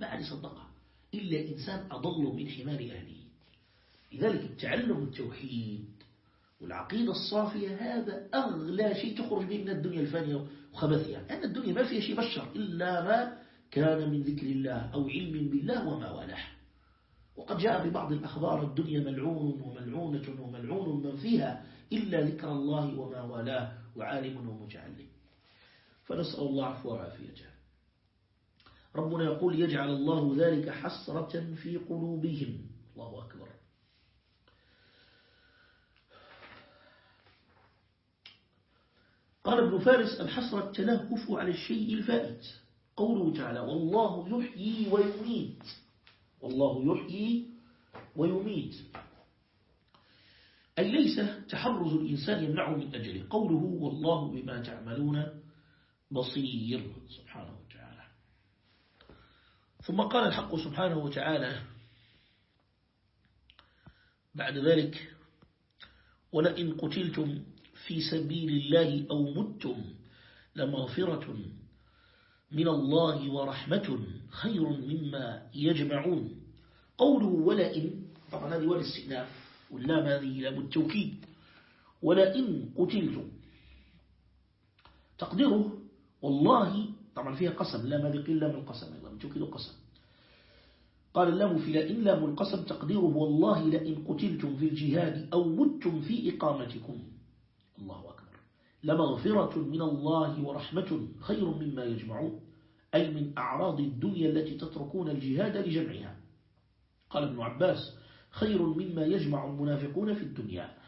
ما أحد يصدقها. إلا إنسان أضل من حمار أهله. لذلك التعلم التوحيد والعقيدة الصافية هذا أغلى شيء تخرج به من الدنيا الفانية وخبثها لأن الدنيا ما فيها شيء بشر إلا ما كان من ذكر الله أو علم بالله وما والاه وقد جاء ببعض الأخبار الدنيا ملعون وملعونة وملعون من فيها إلا ذكر الله وما والاه وعالم ومتعلم فنسأل الله عفو وعافيته ربنا يقول يجعل الله ذلك حسرة في قلوبهم. الله أكبر. قال ابن فارس الحسرة التلهف على الشيء الفائت. قوله تعالى والله يحيي ويميت. والله يحيي ويميت. أي ليس تحرز الإنسان يمنعه من أجله. قوله والله بما تعملون بصير. سبحانه وتعالى. ثم قال الحق سبحانه وتعالى بعد ذلك ولئن قتلتم في سبيل الله أو متم لمغفرة من الله ورحمة خير مما يجمعون. قوله ولئن طبعا هذه ولا الاستئناف واللام هذه لام التوكيد. ولئن قتلتم تقديره والله طبعا فيها قسم لام هذه قيل؟ لام القسم أيضا التوكيد قسم قال اللام في لئن لام القسم تقديره والله لئن قتلتم في الجهاد أو متم في إقامتكم. الله أكبر. لمغفرة من الله ورحمة خير مما يجمعون أي من أعراض الدنيا التي تتركون الجهاد لجمعها. قال ابن عباس خير مما يجمع المنافقون في الدنيا.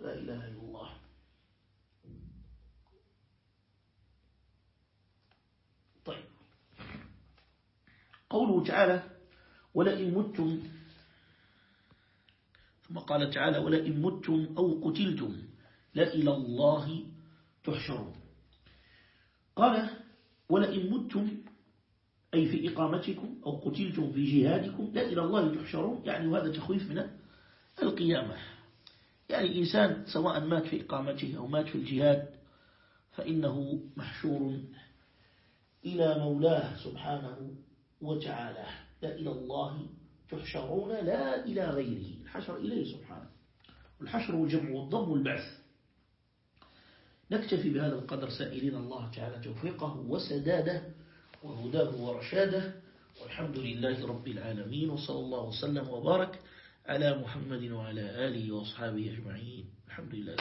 لا إله إلا الله. طيب. قوله تعالى ولئن متم ثم قال تعالى ولئن متم أو قتلتم لا إلى الله تحشرون. قال ولئن متم أي في إقامتكم أو قتلتم في جهادكم لا إلى الله تحشرون يعني وهذا تخويف من القيامة. يعني الإنسان سواء مات في إقامته أو مات في الجهاد فإنه محشور إلى مولاه سبحانه وتعالى لا إلى الله تحشرون لا إلى غيره. الحشر إليه سبحانه. والحشر والجمع والضم والبعث. نكتفي بهذا القدر سائلين الله تعالى توفيقه وسداده وهداه ورشاده. والحمد لله رب العالمين. وصلى الله وسلم وبارك على محمد وعلى آله وأصحابه أجمعين. الحمد لله.